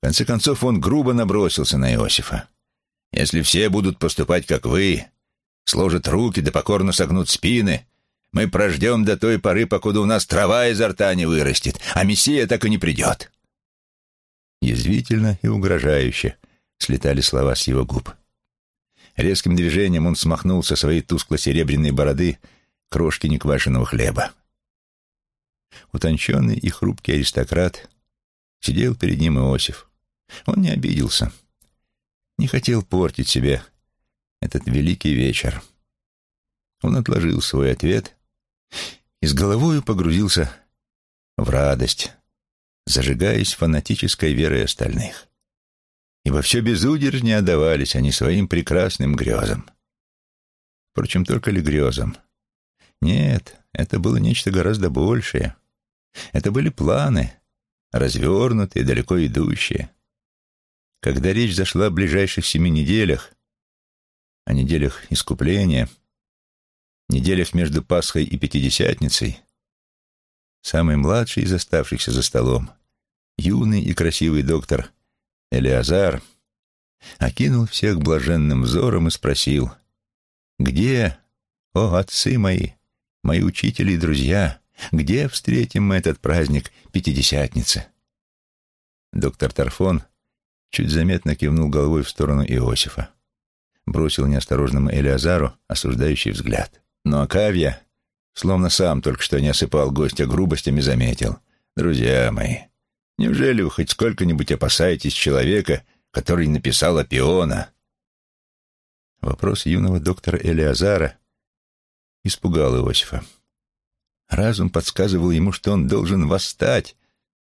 S1: В конце концов он грубо набросился на Иосифа. «Если все будут поступать, как вы, сложат руки да покорно согнут спины, мы прождем до той поры, покуда у нас трава изо рта не вырастет, а Мессия так и не придет». Язвительно и угрожающе слетали слова с его губ. Резким движением он смахнул со своей тускло-серебряной бороды крошки неквашеного хлеба. Утонченный и хрупкий аристократ сидел перед ним Иосиф. Он не обиделся, не хотел портить себе этот великий вечер. Он отложил свой ответ и с головою погрузился в радость, зажигаясь фанатической верой остальных. Ибо все безудержнее отдавались они своим прекрасным грезам. Впрочем, только ли грезам? Нет, это было нечто гораздо большее. Это были планы, развернутые, далеко идущие. Когда речь зашла о ближайших семи неделях, о неделях искупления, неделях между Пасхой и Пятидесятницей, самый младший из оставшихся за столом, юный и красивый доктор Элиазар, окинул всех блаженным взором и спросил, «Где, о отцы мои, мои учители и друзья, где встретим мы этот праздник Пятидесятницы?» Доктор Тарфон чуть заметно кивнул головой в сторону Иосифа. Бросил неосторожному Элиазару осуждающий взгляд. Но Акавья, словно сам только что не осыпал гостя грубостями, заметил. «Друзья мои, неужели вы хоть сколько-нибудь опасаетесь человека, который написал Апиона?» Вопрос юного доктора Элиазара испугал Иосифа. Разум подсказывал ему, что он должен восстать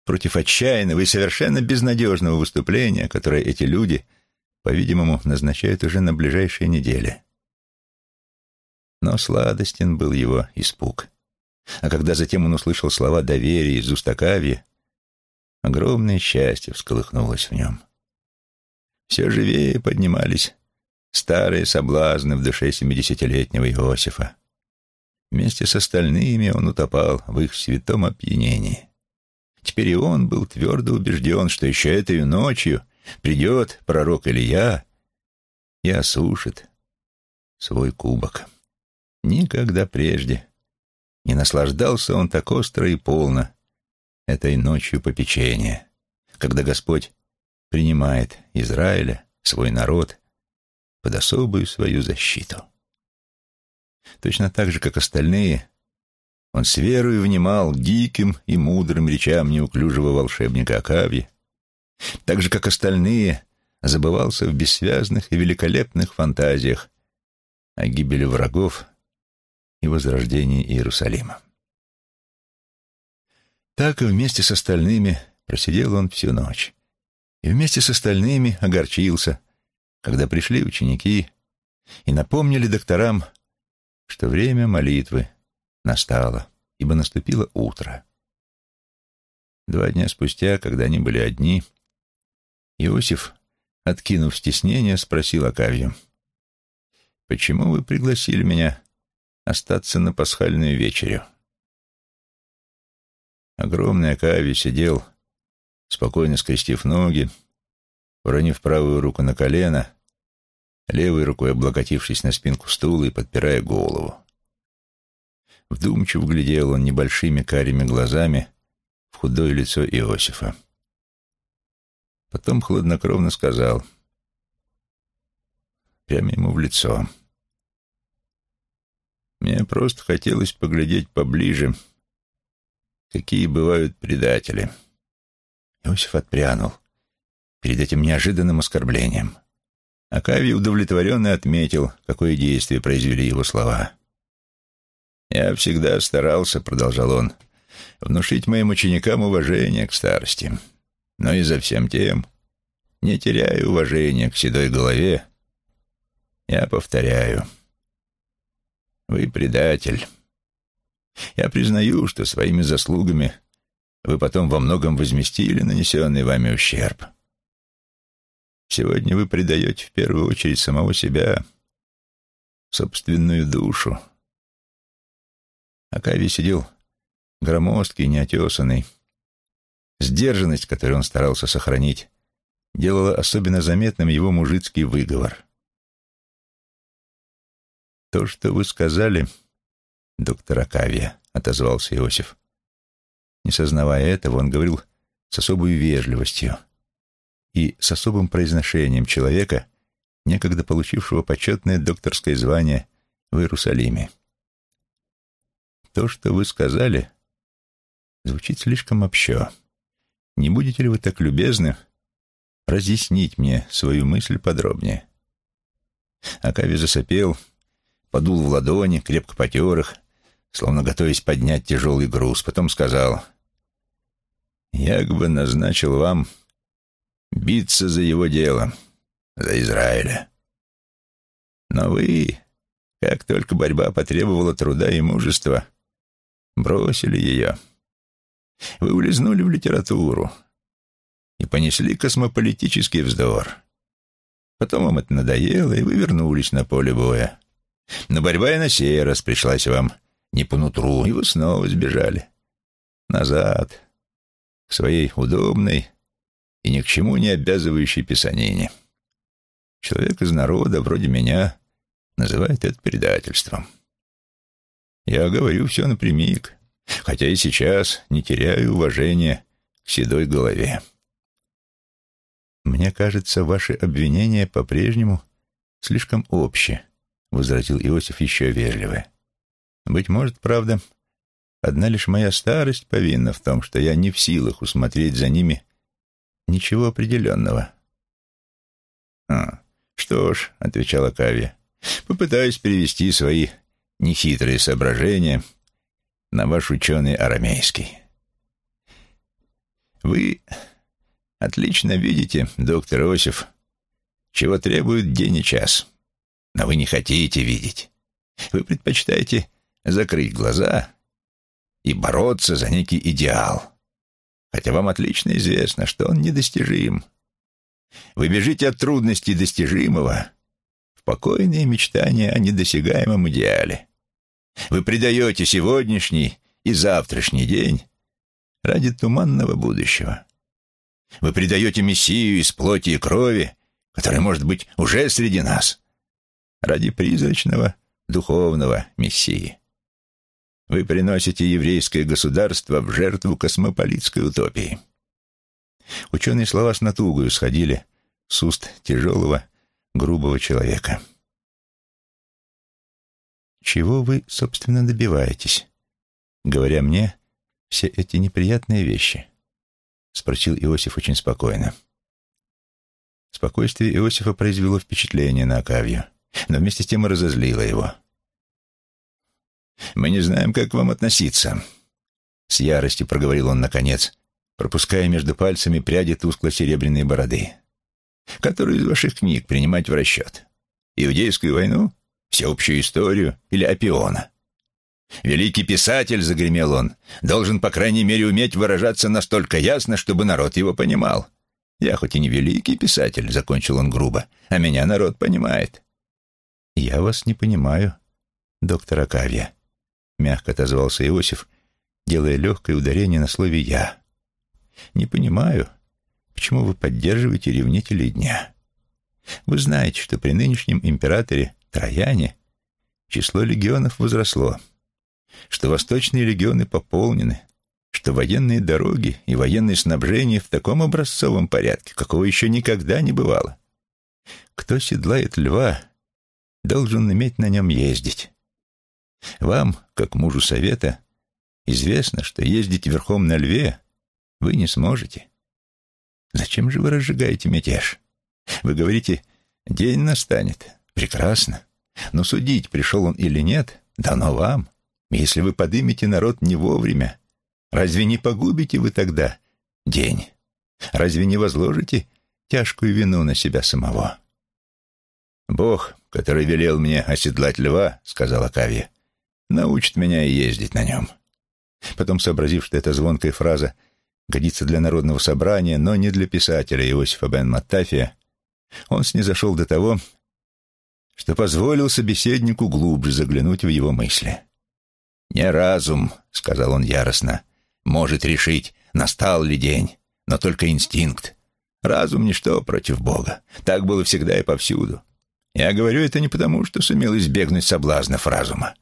S1: против отчаянного и совершенно безнадежного выступления, которое эти люди, по-видимому, назначают уже на ближайшие недели. Но сладостен был его испуг. А когда затем он услышал слова доверия из уст Акавья, огромное счастье всколыхнулось в нем. Все живее поднимались старые соблазны в душе семидесятилетнего Иосифа. Вместе с остальными он утопал в их святом опьянении. Теперь и он был твердо убежден, что еще этой ночью придет пророк Илья и осушит свой кубок. Никогда прежде не наслаждался он так остро и полно этой ночью попечения, когда Господь принимает Израиля, свой народ, под особую свою защиту. Точно так же, как остальные, он с верой внимал диким и мудрым речам неуклюжего волшебника Акави, так же, как остальные, забывался в бессвязных и великолепных фантазиях о гибели врагов и возрождении Иерусалима. Так и вместе с остальными просидел он всю ночь. И вместе с остальными огорчился, когда пришли ученики и напомнили докторам, что время молитвы настало, ибо наступило утро. Два дня спустя, когда они были одни, Иосиф, откинув стеснение, спросил Акавию, «Почему вы пригласили меня остаться на пасхальную вечерю?» Огромный Акавий сидел, спокойно скрестив ноги, уронив правую руку на колено, левой рукой облокотившись на спинку стула и подпирая голову. Вдумчиво глядел он небольшими карими глазами в худое лицо Иосифа. Потом хладнокровно сказал, прямо ему в лицо. «Мне просто хотелось поглядеть поближе, какие бывают предатели». Иосиф отпрянул перед этим неожиданным оскорблением. Акавий удовлетворенно отметил, какое действие произвели его слова. «Я всегда старался», — продолжал он, — «внушить моим ученикам уважение к старости. Но и за всем тем, не теряя уважения к седой голове, я повторяю, вы предатель. Я признаю, что своими заслугами вы потом во многом возместили нанесенный вами ущерб. Сегодня вы предаете в первую очередь самого себя, собственную душу, Акавий сидел громоздкий, неотесанный. Сдержанность, которую он старался сохранить, делала особенно заметным его мужицкий выговор. «То, что вы сказали, доктор Акавия», — отозвался Иосиф. Не сознавая этого, он говорил с особой вежливостью и с особым произношением человека, некогда получившего почетное докторское звание в Иерусалиме. То, что вы сказали, звучит слишком общо. Не будете ли вы так любезны разъяснить мне свою мысль подробнее?» Акави засопел, подул в ладони, крепко потер их, словно готовясь поднять тяжелый груз. Потом сказал,
S2: Я бы назначил вам биться за его дело, за Израиля. Но вы, как только борьба потребовала труда и мужества, бросили ее. Вы улизнули в литературу и понесли космополитический вздор. Потом вам это надоело, и вы вернулись на поле боя. Но борьба и на сей раз пришлась вам не по нутру, и вы снова сбежали. Назад, к своей удобной и ни к чему не обязывающей писанине. Человек из народа, вроде меня, называет это предательством. Я говорю все напрямик, хотя и сейчас не теряю уважения к седой голове. «Мне кажется, ваши обвинения по-прежнему слишком общие», — возразил Иосиф еще вежливо. «Быть может, правда, одна лишь моя старость повинна в том, что я не в силах усмотреть за ними ничего определенного». «А, что ж», — отвечала Кавия, — «попытаюсь перевести свои нехитрые соображения на ваш ученый арамейский. Вы Отлично видите, доктор Осиф, чего требует день и час. Но вы не хотите видеть. Вы предпочитаете закрыть глаза и бороться за некий идеал. Хотя вам отлично известно, что он недостижим. Вы бежите от трудностей достижимого в покойные мечтания о недосягаемом идеале. Вы предаете сегодняшний и завтрашний день ради туманного будущего. Вы предаете Мессию из плоти и крови, который, может быть, уже среди нас, ради призрачного духовного Мессии. Вы приносите еврейское государство в жертву космополитской утопии. Ученые слова с натугою сходили с уст тяжелого, грубого человека. Чего вы, собственно, добиваетесь, говоря мне все эти неприятные вещи? — спросил Иосиф очень спокойно. Спокойствие Иосифа произвело впечатление на Акавью, но вместе с тем и разозлило его. «Мы не знаем, как к вам относиться», — с яростью проговорил он наконец, пропуская между пальцами пряди тускло-серебряной бороды. «Которую из ваших книг принимать в расчет? Иудейскую войну? Всеобщую историю или Апиона?» Великий писатель, загремел он, должен, по крайней мере, уметь выражаться настолько ясно, чтобы народ его понимал. Я хоть и не великий писатель, закончил он грубо, а меня народ понимает. Я вас не понимаю, доктор Акавия, мягко отозвался Иосиф, делая легкое ударение на слове «я». Не понимаю, почему вы поддерживаете ревнителей дня. Вы знаете, что при нынешнем императоре Трояне число легионов возросло что восточные регионы пополнены, что военные дороги и военное снабжение в таком образцовом порядке, какого еще никогда не бывало. Кто седлает льва, должен иметь на нем ездить. Вам, как мужу совета, известно, что ездить верхом на льве вы не сможете. Зачем же вы разжигаете мятеж? Вы говорите, день настанет. Прекрасно. Но судить, пришел он или нет, дано вам. Если вы подымете народ не вовремя, разве не погубите вы тогда день? Разве не возложите тяжкую вину на себя самого? «Бог, который велел мне оседлать льва, — сказала Кавия, — научит меня ездить на нем». Потом, сообразив, что эта звонкая фраза годится для народного собрания, но не для писателя Иосифа бен Маттафия, он снизошел до того, что позволил собеседнику глубже заглянуть в его мысли. «Не разум», — сказал он яростно, — «может решить, настал ли день, но только инстинкт. Разум — ничто против Бога. Так было всегда и повсюду. Я говорю это не потому, что сумел избегнуть соблазнов разума.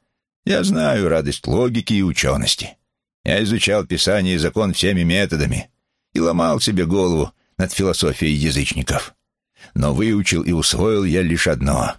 S2: Я знаю радость логики и учености. Я изучал Писание и закон всеми методами и ломал себе голову над философией язычников. Но выучил и усвоил я лишь одно.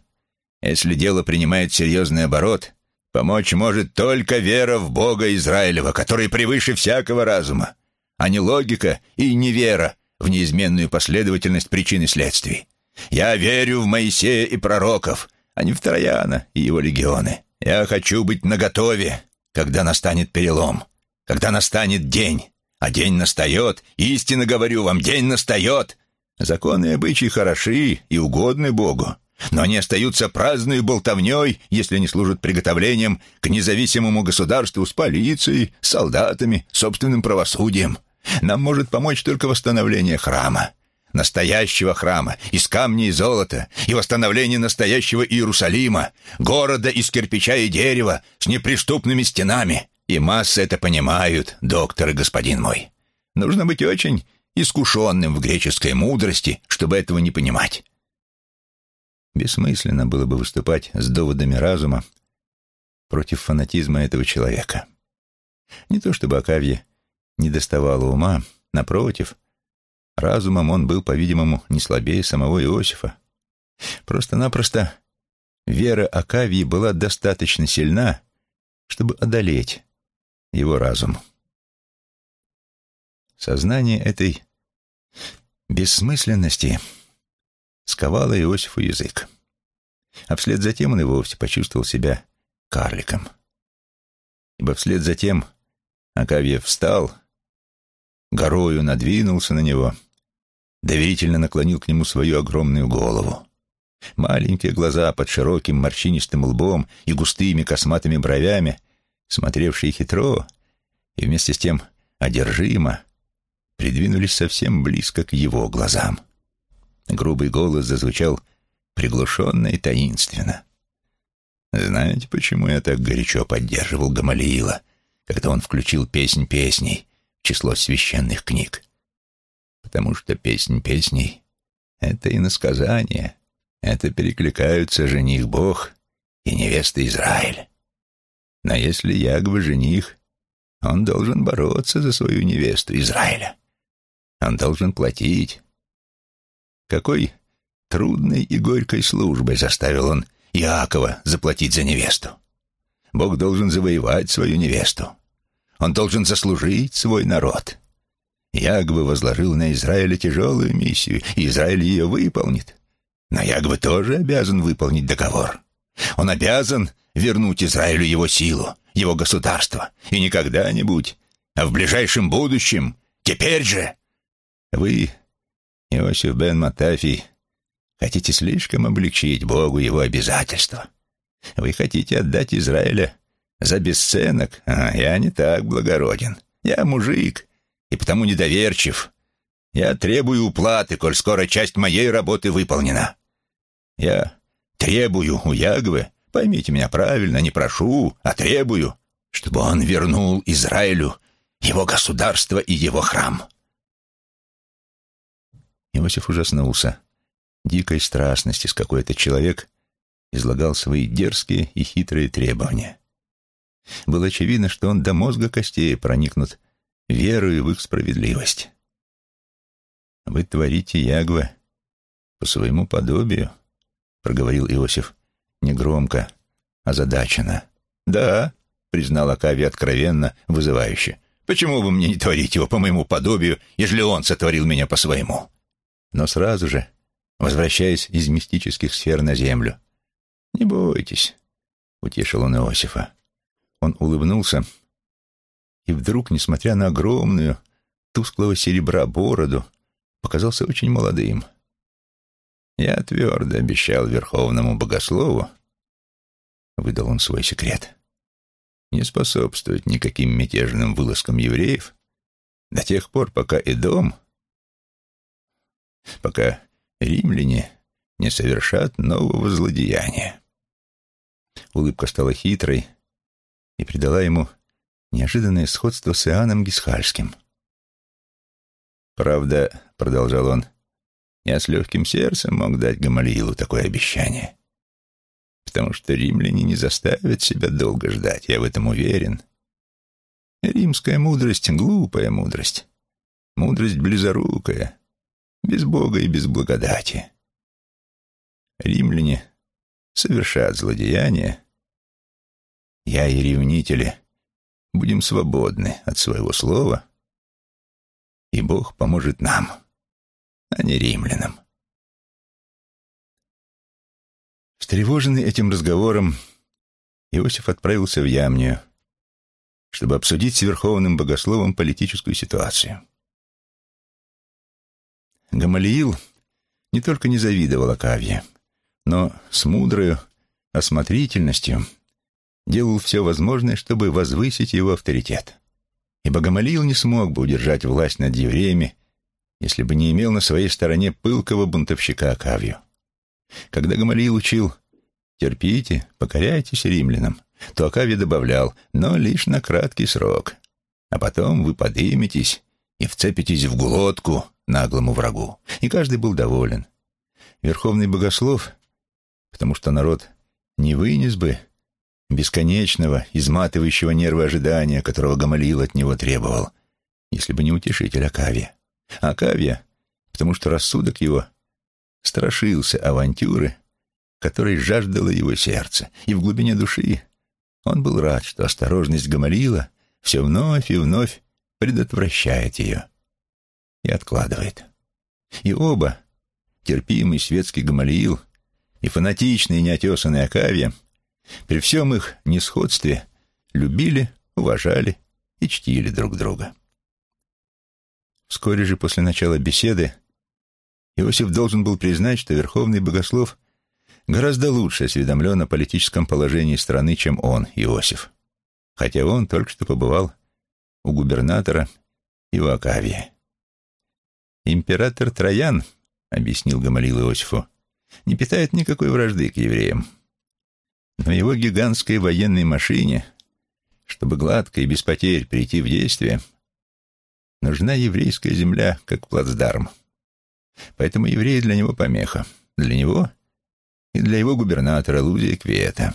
S2: Если дело принимает серьезный оборот, Помочь может только вера в Бога Израилева, который превыше всякого разума, а не логика и не вера в неизменную последовательность причин и следствий. Я верю в Моисея и пророков, а не в Трояна и его легионы. Я хочу быть наготове, когда настанет перелом, когда настанет день,
S1: а день настает, истинно говорю вам, день настает. Законы и обычаи хороши и угодны Богу, но они остаются праздной болтовней, если не служат приготовлением к независимому государству с полицией, солдатами, собственным правосудием. Нам может помочь только восстановление храма. Настоящего храма, из камня и золота, и восстановление настоящего Иерусалима, города из кирпича и дерева, с неприступными стенами. И массы это понимают, доктор и господин мой. Нужно быть очень искушенным в греческой мудрости, чтобы этого не понимать.
S2: Бессмысленно было бы выступать с доводами разума против фанатизма этого человека. Не то чтобы Акавье не доставало ума, напротив, разумом он был, по-видимому, не слабее самого Иосифа. Просто-напросто вера Акавии была достаточно сильна, чтобы одолеть его разум. Сознание этой бессмысленности сковало Иосифу язык. А вслед за тем он и вовсе почувствовал себя карликом. Ибо вслед за тем Акавьев встал, горою надвинулся на него, доверительно наклонил к нему свою огромную голову. Маленькие глаза под широким морщинистым лбом и густыми косматыми бровями, смотревшие хитро и вместе с тем одержимо, придвинулись совсем близко к его глазам. Грубый голос зазвучал приглушенно и таинственно. «Знаете, почему я так горячо поддерживал Гамалиила, когда он включил песнь песней в число священных книг? Потому что песнь песней — это иносказание, это перекликаются жених Бог и невеста Израиль. Но если Ягва жених, он должен бороться за свою невесту Израиля. Он должен платить. Какой трудной и горькой службой заставил он Иакова заплатить за невесту. Бог должен завоевать свою невесту. Он должен заслужить свой народ. Ягва возложил на Израиля тяжелую миссию, и Израиль ее выполнит. Но Ягва тоже обязан выполнить договор. Он обязан вернуть Израилю его силу, его государство, и не когда-нибудь, а в ближайшем будущем, теперь же. Вы, Иосиф бен Матафий, хотите слишком облегчить Богу его обязательства. Вы хотите отдать Израиля за бесценок, а я не так благороден. Я мужик и потому недоверчив. Я требую уплаты, коль скоро часть моей работы выполнена. Я требую у Ягвы, поймите меня правильно, не прошу, а требую, чтобы он вернул Израилю его государство и его храм. Иосиф ужаснулся дикой страстности, с какой этот человек излагал свои дерзкие и хитрые требования. Было очевидно, что он до мозга костей проникнут верою в их справедливость. «Вы творите ягва по своему подобию», — проговорил Иосиф негромко, озадаченно. «Да», — признал Акави откровенно, вызывающе. «Почему бы мне не творить его по моему подобию, ежели он сотворил меня по своему?» но сразу же, возвращаясь из мистических сфер на землю. «Не бойтесь», — утешил он Иосифа. Он улыбнулся, и вдруг, несмотря на огромную, тусклого серебра бороду, показался очень молодым. «Я твердо обещал Верховному Богослову», — выдал он свой секрет, — «не способствовать никаким мятежным вылазкам евреев до тех пор, пока и дом пока римляне не совершат нового злодеяния. Улыбка стала хитрой и придала ему неожиданное сходство с Иоанном Гисхальским. «Правда, — продолжал он, — я с легким сердцем мог дать Гамалиилу такое обещание, потому что римляне не заставят себя долго ждать, я в этом уверен. Римская мудрость — глупая мудрость, мудрость близорукая, без Бога и без благодати. Римляне совершат злодеяния. Я и ревнители будем свободны от своего слова, и Бог поможет нам, а не римлянам. Встревоженный этим разговором, Иосиф отправился в Ямнию,
S1: чтобы обсудить с Верховным Богословом политическую ситуацию. Гамалиил не только не завидовал Акавье, но с мудрою осмотрительностью делал все возможное, чтобы возвысить его авторитет. Ибо Гамалиил не смог бы удержать власть над евреями, если бы не имел на своей стороне пылкого бунтовщика Акавью. Когда Гамалиил учил «терпите, покоряйтесь римлянам», то Акавий добавлял «но лишь на краткий срок, а потом вы подыметесь и вцепитесь в глотку наглому врагу». И каждый был доволен. Верховный богослов, потому что народ не вынес бы бесконечного, изматывающего нервы ожидания, которого Гамалиил от него требовал, если бы не утешитель Акавия. Акавия, потому что рассудок его страшился авантюры, которой жаждало его сердце, и в глубине души он был рад, что осторожность Гамалиила все вновь и вновь предотвращает ее и откладывает. И оба, терпимый светский Гамалиил и фанатичный неотесанный Акавия, при всем их несходстве любили, уважали и чтили друг друга. Вскоре же после начала беседы Иосиф должен был признать, что Верховный Богослов гораздо лучше осведомлен о политическом положении страны, чем он, Иосиф, хотя он только что побывал у губернатора и у Акавии. «Император Троян», — объяснил Гамалил Иосифу, — «не питает никакой вражды к евреям. Но его гигантской военной машине, чтобы гладко и без потерь прийти в действие, нужна еврейская земля как плацдарм. Поэтому евреи для него помеха. Для него и для его губернатора Лузия Квета.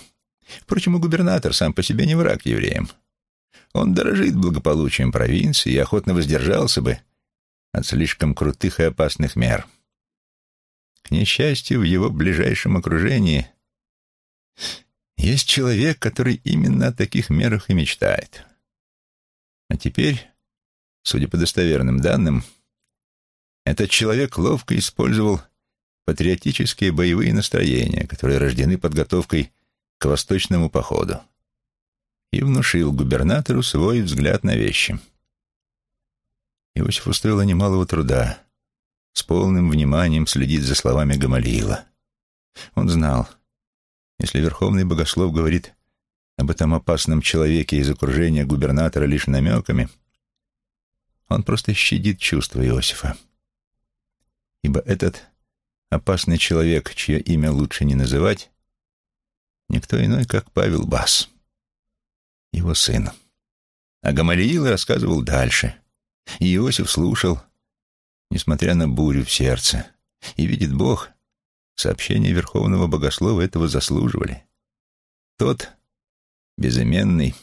S1: Впрочем, и губернатор сам по себе не враг евреям. Он дорожит благополучием провинции и охотно воздержался бы от слишком крутых и опасных мер. К несчастью, в его ближайшем окружении есть человек, который именно о таких мерах и мечтает. А теперь, судя по достоверным данным, этот человек ловко использовал патриотические боевые настроения, которые рождены подготовкой к восточному походу, и внушил губернатору свой взгляд на вещи. Иосифу стоило немалого труда с полным вниманием следить за словами Гамалиила. Он знал, если верховный богослов говорит об этом опасном человеке из окружения губернатора лишь намеками, он просто щадит чувства Иосифа. Ибо этот опасный человек, чье имя лучше не называть, никто иной, как Павел Бас, его сын. А Гамалиил рассказывал дальше, и Иосиф слушал, несмотря на бурю в сердце. И видит Бог, сообщения Верховного Богослова этого заслуживали. Тот, безыменный,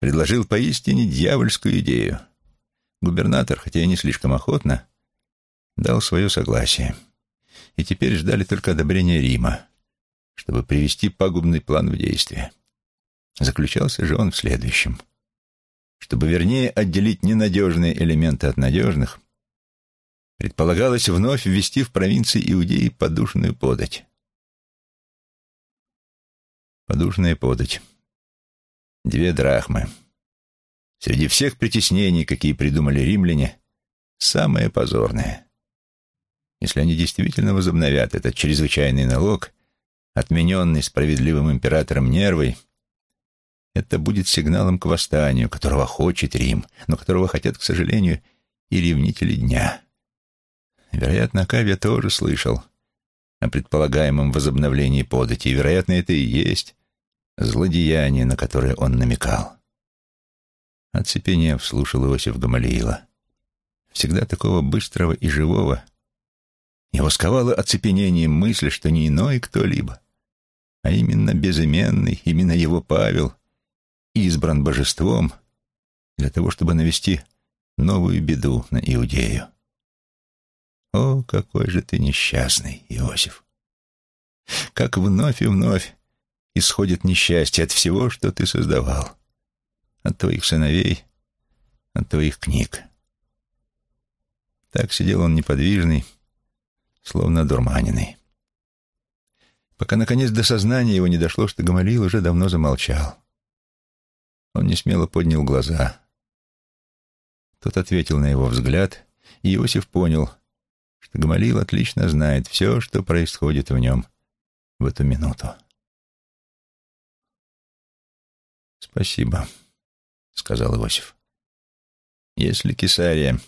S1: предложил поистине дьявольскую идею. Губернатор, хотя и не слишком охотно, дал свое согласие и теперь ждали только одобрения Рима, чтобы привести пагубный план в действие. Заключался же он в следующем. Чтобы вернее отделить ненадежные элементы от надежных, предполагалось вновь ввести в провинции Иудеи подушную подать. Подушная подать. Две драхмы. Среди всех притеснений, какие придумали римляне, самое позорное. Если они действительно возобновят этот чрезвычайный налог, отмененный справедливым императором Нервой, это будет сигналом к восстанию, которого хочет Рим, но которого хотят, к сожалению, и ревнители дня. Вероятно, Акавия тоже слышал о предполагаемом возобновлении подати, вероятно, это и есть злодеяние, на которое он намекал. Оцепенев, слушал Иосиф Гамалиила. Всегда такого быстрого и живого, его сковало оцепенением мысли, что не иной кто-либо, а именно безыменный, именно его Павел, избран божеством для того, чтобы навести новую беду на Иудею. О, какой же ты несчастный, Иосиф! Как вновь и вновь исходит несчастье от всего, что ты создавал, от твоих сыновей, от твоих книг. Так сидел он неподвижный, словно дурманенный. Пока, наконец, до сознания его не дошло, что Гамалиил уже давно замолчал. Он несмело поднял глаза. Тот ответил на его взгляд, и Иосиф понял, что Гамалил отлично знает все, что происходит в нем в эту минуту. «Спасибо», — сказал Иосиф. «Если Кесария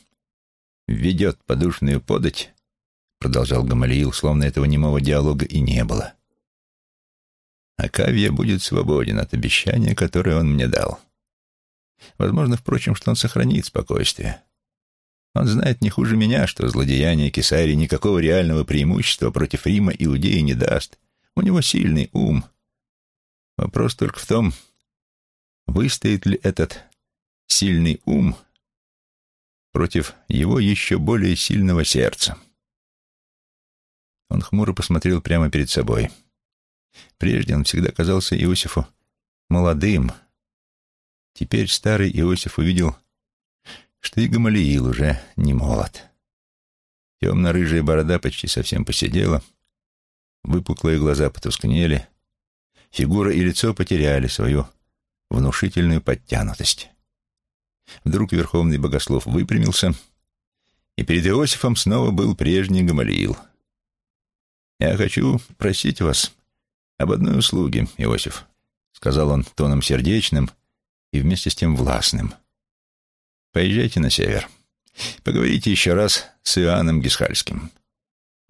S1: введет подушную подать, — продолжал Гамалиил, словно этого немого диалога и не было, — Акавия будет свободен от обещания, которое он мне дал. Возможно, впрочем, что он сохранит спокойствие. Он знает не хуже меня, что злодеяние Кесарии никакого реального преимущества против Рима Иудеи не даст. У него сильный ум. Вопрос только в том, выстоит ли этот сильный ум против его еще более сильного сердца. Он хмуро посмотрел прямо перед собой. Прежде он всегда казался Иосифу молодым, Теперь старый Иосиф увидел, что и Гамалиил уже не молод. Темно-рыжая борода почти совсем посидела, выпуклые глаза потускнели, фигура и лицо потеряли свою внушительную подтянутость. Вдруг верховный богослов выпрямился, и перед Иосифом снова был прежний Гамалиил. «Я хочу просить вас об одной услуге, Иосиф», — сказал он тоном сердечным, — и вместе с тем властным. Поезжайте на север. Поговорите еще раз с Иоанном Гисхальским.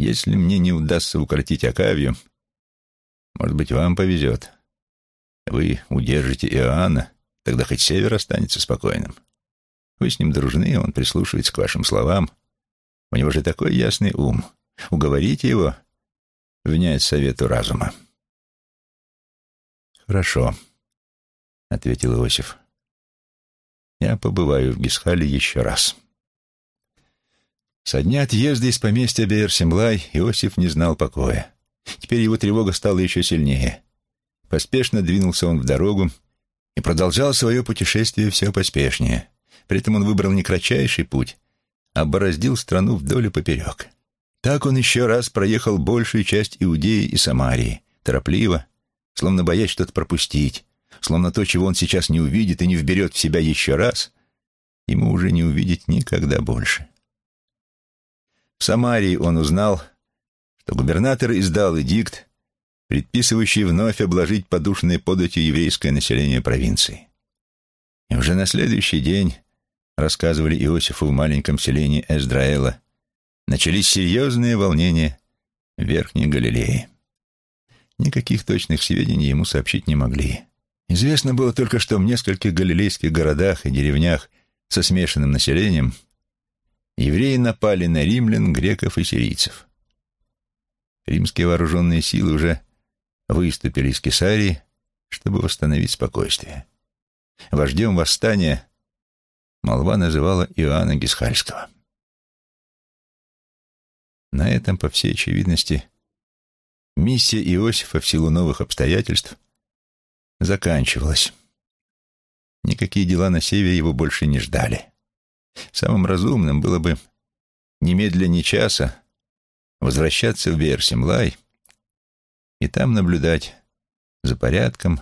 S1: Если мне не удастся укротить Акавию, может быть, вам повезет. Вы удержите Иоанна, тогда хоть север останется спокойным. Вы с ним дружны, он прислушивается к вашим словам. У него же такой ясный ум. Уговорите его внять совету разума. Хорошо. — ответил Иосиф. «Я побываю в Гисхале еще раз». Со дня отъезда из поместья Бейерсимлай Иосиф не знал покоя. Теперь его тревога стала еще сильнее. Поспешно двинулся он в дорогу и продолжал свое путешествие все поспешнее. При этом он выбрал не кратчайший путь, а бороздил страну вдоль и поперек. Так он еще раз проехал большую часть Иудеи и Самарии, торопливо, словно боясь что-то пропустить, словно то, чего он сейчас не увидит и не вберет в себя еще раз, ему уже не увидеть никогда больше. В Самарии он узнал, что губернатор издал эдикт, предписывающий вновь обложить подушной податью еврейское население провинции. И уже на следующий день, рассказывали Иосифу в маленьком селении Эздраэла, начались серьезные волнения в Верхней Галилее. Никаких точных сведений ему сообщить не могли. Известно было только, что в нескольких галилейских городах и деревнях со смешанным населением евреи напали на римлян, греков и сирийцев. Римские вооруженные силы уже выступили из Кесарии, чтобы восстановить спокойствие. Вождем восстания молва называла Иоанна Гисхальского. На этом, по всей очевидности, миссия Иосифа в силу новых обстоятельств заканчивалась. Никакие дела на севере его больше не ждали. Самым разумным было бы немедля ни часа возвращаться в Берсимлай и там наблюдать за порядком,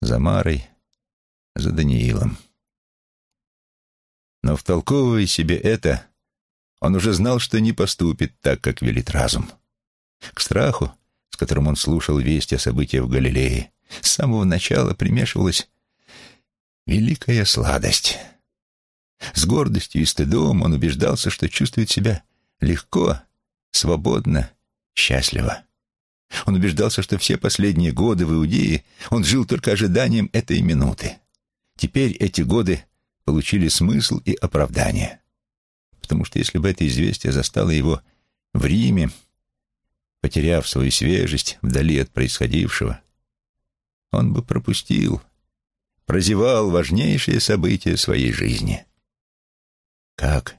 S1: за Марой, за Даниилом. Но втолковывая себе это, он уже знал, что не поступит так, как велит разум. К страху, с которым он слушал вести о событиях в Галилее, с самого начала примешивалась великая сладость. С гордостью и стыдом он убеждался, что чувствует себя легко, свободно, счастливо. Он убеждался, что все последние годы в Иудее он жил только ожиданием этой минуты. Теперь эти годы получили смысл и оправдание. Потому что если бы это известие застало его в Риме, потеряв свою свежесть вдали от происходившего, он бы пропустил, прозевал важнейшие события своей жизни. Как?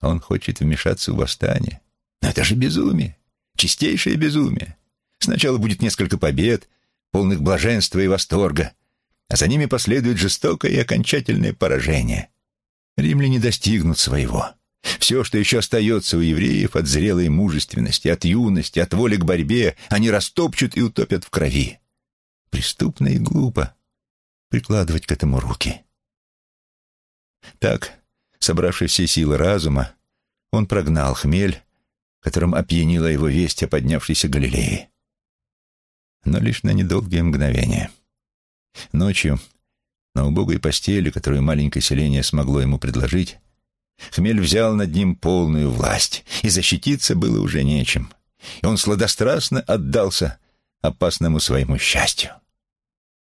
S1: Он хочет вмешаться в восстание? Но это же безумие, чистейшее безумие. Сначала будет несколько побед, полных блаженства и восторга, а за ними последует жестокое и окончательное поражение. Римляне достигнут своего. Все, что еще остается у евреев от зрелой мужественности, от юности, от воли к борьбе, они растопчут и утопят в крови. Преступно и глупо
S2: прикладывать к этому руки. Так, собравший все силы разума, он прогнал хмель, которым опьянила его весть о поднявшейся Галилее. Но лишь на недолгие мгновения. Ночью, на убогой постели, которую маленькое селение смогло ему предложить, хмель взял над ним полную власть, и защититься было уже нечем, и он сладострастно отдался опасному своему счастью.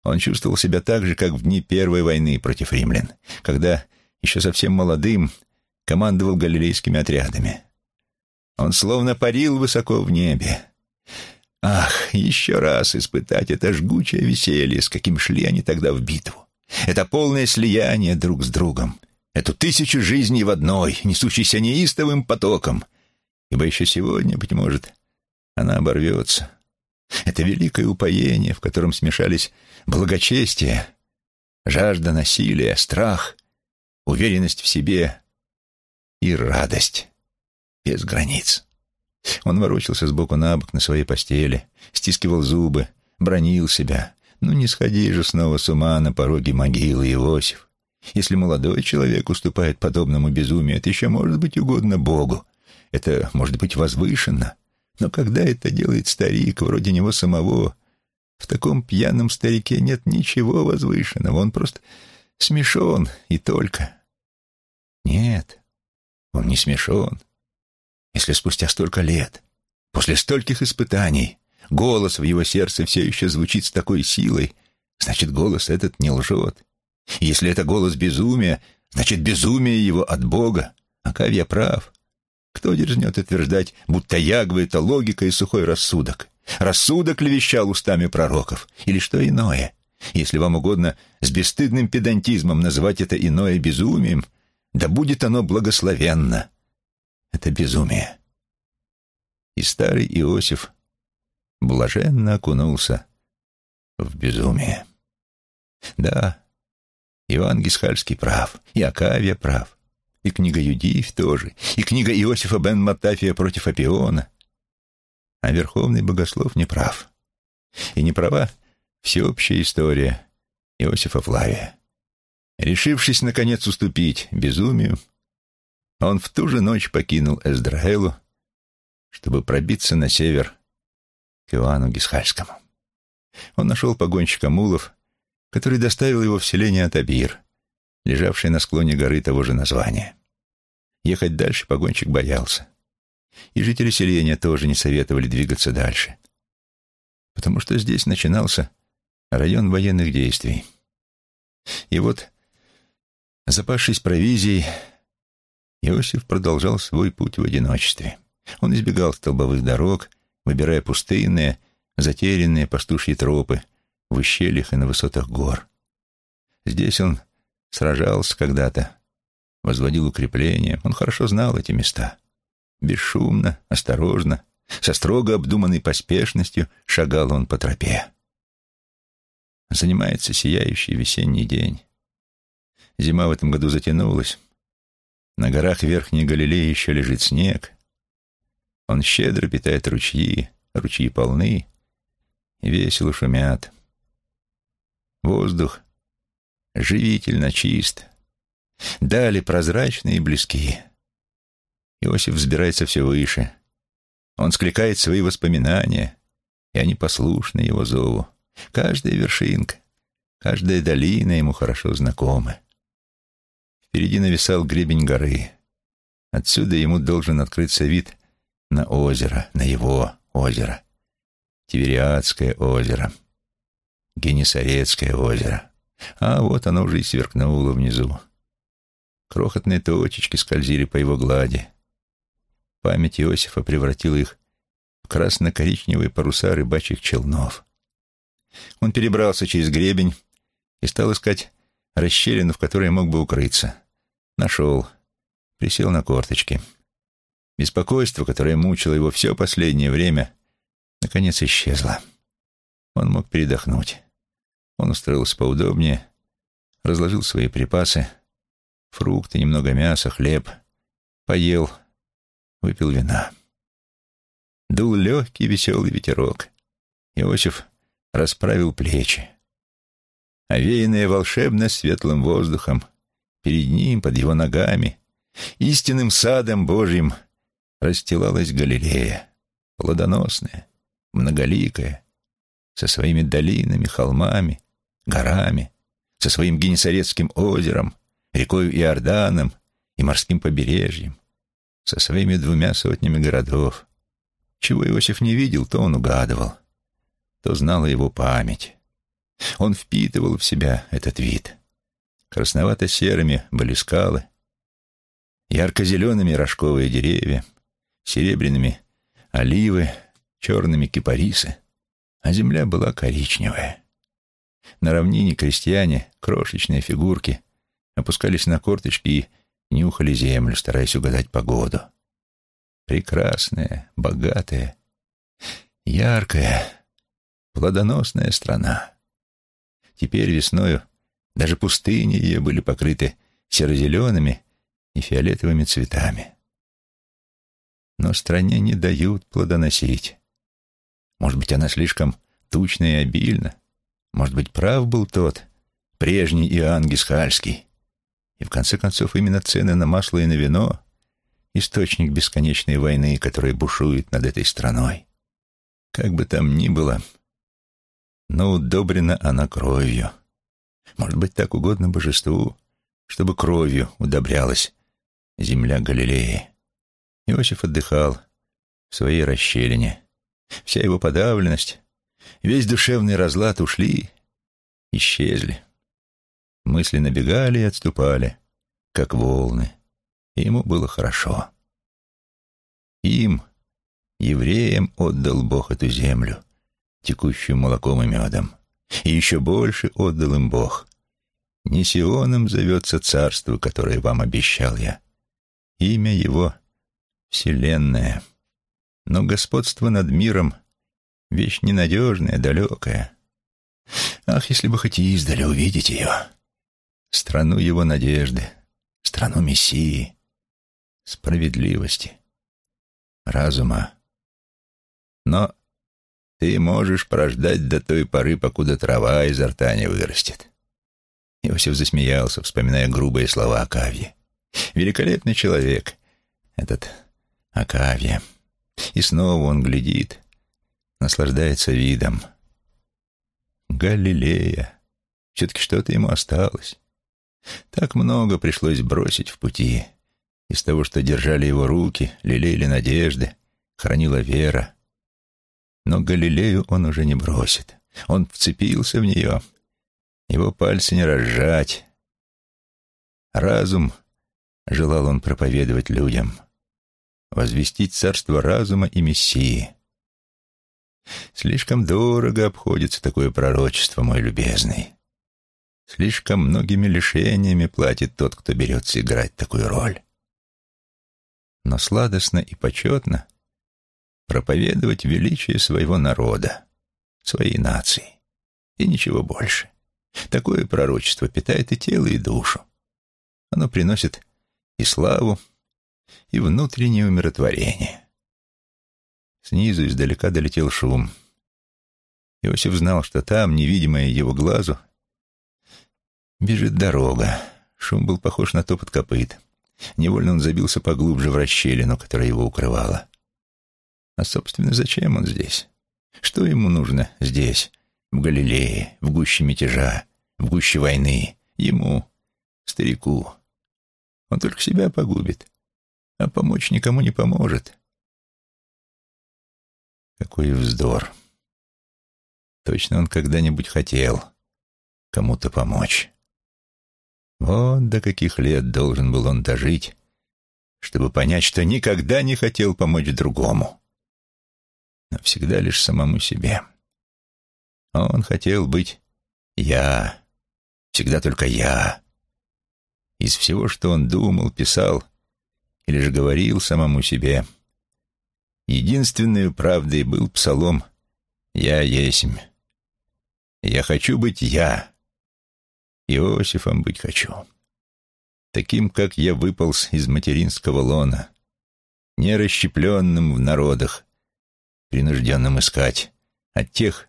S2: Он чувствовал себя так же, как в дни Первой войны против римлян, когда, еще совсем молодым, командовал галилейскими отрядами. Он словно парил высоко в небе. Ах, еще раз испытать это жгучее веселье, с каким шли они тогда в битву. Это полное слияние друг с другом. Эту тысячу жизней в одной, несущейся неистовым потоком. Ибо еще сегодня, быть может, она оборвется. Это великое упоение, в котором смешались благочестие, жажда насилия, страх, уверенность в себе и радость без границ. Он ворочался сбоку на бок на своей постели, стискивал зубы, бронил себя. Ну, не сходи же снова с ума на пороге могилы, Иосиф. Если молодой человек уступает подобному безумию, это еще может быть угодно Богу. Это может быть возвышенно. Но когда это делает старик, вроде него самого, в таком пьяном старике нет ничего возвышенного. Он просто смешон и только. Нет, он не смешон. Если спустя столько лет, после стольких испытаний, голос в его сердце все еще звучит с такой силой, значит, голос этот не лжет. Если это голос безумия, значит, безумие его от Бога. А Кавья прав. Кто дерзнет утверждать, будто Ягва — это логика и сухой рассудок? Рассудок ли вещал устами пророков? Или что иное? Если вам угодно с бесстыдным педантизмом называть это иное безумием, да будет оно благословенно это безумие. И старый Иосиф блаженно окунулся в безумие. Да, Иван Гисхальский прав, и Акавия прав, и книга Юдиев тоже, и книга Иосифа бен Матафия против Апиона. А Верховный Богослов не прав. И не права всеобщая история Иосифа Флавия. Решившись, наконец, уступить безумию, он в ту же ночь покинул Эздраэлу, чтобы пробиться на север к Иоанну Гисхальскому. Он нашел погонщика мулов, который доставил его в селение Атабир, лежавшее на склоне горы того же названия. Ехать дальше погонщик боялся. И жители селения тоже не советовали двигаться дальше, потому что здесь начинался район военных действий. И вот, запавшись провизией, Иосиф продолжал свой путь в одиночестве. Он избегал столбовых дорог, выбирая пустынные, затерянные пастушьи тропы в ущельях и на высотах гор. Здесь он сражался когда-то, возводил укрепления, он хорошо знал эти места. Бесшумно, осторожно, со строго обдуманной поспешностью шагал он по тропе. Занимается сияющий весенний день. Зима в этом году затянулась, на горах Верхней Галилеи еще лежит снег. Он щедро питает ручьи, ручьи полны весело шумят. Воздух живительно чист, дали прозрачные и близки. Иосиф взбирается все выше. Он скликает свои воспоминания, и они послушны его зову. Каждая вершинка, каждая долина ему хорошо знакомы. Впереди нависал гребень горы. Отсюда ему должен открыться вид на озеро, на его озеро. Тивериадское озеро. Генесарецкое озеро. А вот оно уже и сверкнуло внизу. Крохотные точечки скользили по его глади. Память Иосифа превратила их в красно-коричневые паруса рыбачьих челнов. Он перебрался через гребень и стал искать расщелину, в которой мог бы укрыться. Нашел. Присел на корточки. Беспокойство, которое мучило его все последнее время, наконец исчезло. Он мог передохнуть. Он устроился поудобнее, разложил свои припасы, фрукты, немного мяса, хлеб, поел, выпил вина. Дул легкий веселый ветерок. Иосиф расправил плечи.
S1: овеянное волшебно светлым воздухом, перед ним, под его ногами, истинным садом Божьим расстилалась Галилея, плодоносная, многоликая, со своими долинами, холмами, горами, со своим Генесарецким озером, рекой Иорданом и морским побережьем, со своими двумя сотнями городов. Чего Иосиф не видел, то он угадывал, то знала его память. Он впитывал в себя этот вид. Красновато-серыми были скалы, ярко-зелеными рожковые деревья, серебряными оливы, черными кипарисы, а земля была коричневая. На равнине крестьяне, крошечные фигурки, опускались на корточки и нюхали землю, стараясь угадать погоду. Прекрасная, богатая, яркая, плодоносная страна. Теперь весною даже пустыни ее были покрыты серо-зелеными и фиолетовыми цветами. Но стране не дают плодоносить. Может быть, она слишком тучна и обильна. Может быть, прав был тот, прежний Иоанн Гисхальский. И в конце концов именно цены на масло и на вино — источник бесконечной войны, которая бушует над этой страной. Как бы там ни было, но удобрена она кровью. Может быть, так угодно божеству, чтобы кровью удобрялась земля Галилеи. Иосиф отдыхал в своей расщелине. Вся его подавленность, весь душевный разлад ушли, исчезли. Мысли набегали и отступали, как волны, и ему было хорошо. Им, евреям, отдал Бог эту землю, текущую молоком и медом, и еще больше отдал им Бог. Не Сионом зовется царство, которое вам обещал я. Имя его — Вселенная. Но господство над миром — вещь ненадежная, далекая. Ах, если бы хоть издали увидеть ее страну его надежды, страну Мессии, справедливости, разума. Но ты можешь прождать до той поры, покуда трава изо рта не вырастет. Иосиф засмеялся, вспоминая грубые слова Акавьи. Великолепный человек, этот Акавья. И снова он глядит, наслаждается видом. Галилея. Все-таки что-то ему осталось. Так много пришлось бросить в пути. Из того, что держали его руки, лелеяли надежды, хранила вера. Но Галилею он уже не бросит. Он вцепился в нее. Его пальцы не разжать. Разум желал он проповедовать людям. Возвестить царство разума и Мессии. Слишком дорого обходится такое пророчество, мой любезный. Слишком многими лишениями платит тот, кто берется играть такую роль. Но сладостно и почетно проповедовать величие своего народа, своей нации, и ничего больше. Такое пророчество питает и тело, и душу. Оно приносит и славу, и внутреннее умиротворение. Снизу издалека долетел шум. Иосиф знал, что там, невидимое его глазу, Бежит дорога. Шум был похож на топот копыт. Невольно он забился поглубже в расщелину, которая его укрывала. А, собственно, зачем он здесь? Что ему нужно здесь, в Галилее, в гуще мятежа, в гуще войны? Ему, старику. Он только себя погубит, а помочь никому не поможет. Какой вздор. Точно он когда-нибудь хотел кому-то помочь. Вот до каких лет должен был он дожить, чтобы понять, что никогда не хотел помочь другому, но всегда лишь самому себе. Он хотел быть «я», всегда только «я». Из всего, что он думал, писал или же говорил самому себе, единственной правдой был псалом «Я есмь». «Я хочу быть я», Иосифом быть хочу. Таким, как я выполз из материнского лона, не расщепленным в народах, принужденным искать от тех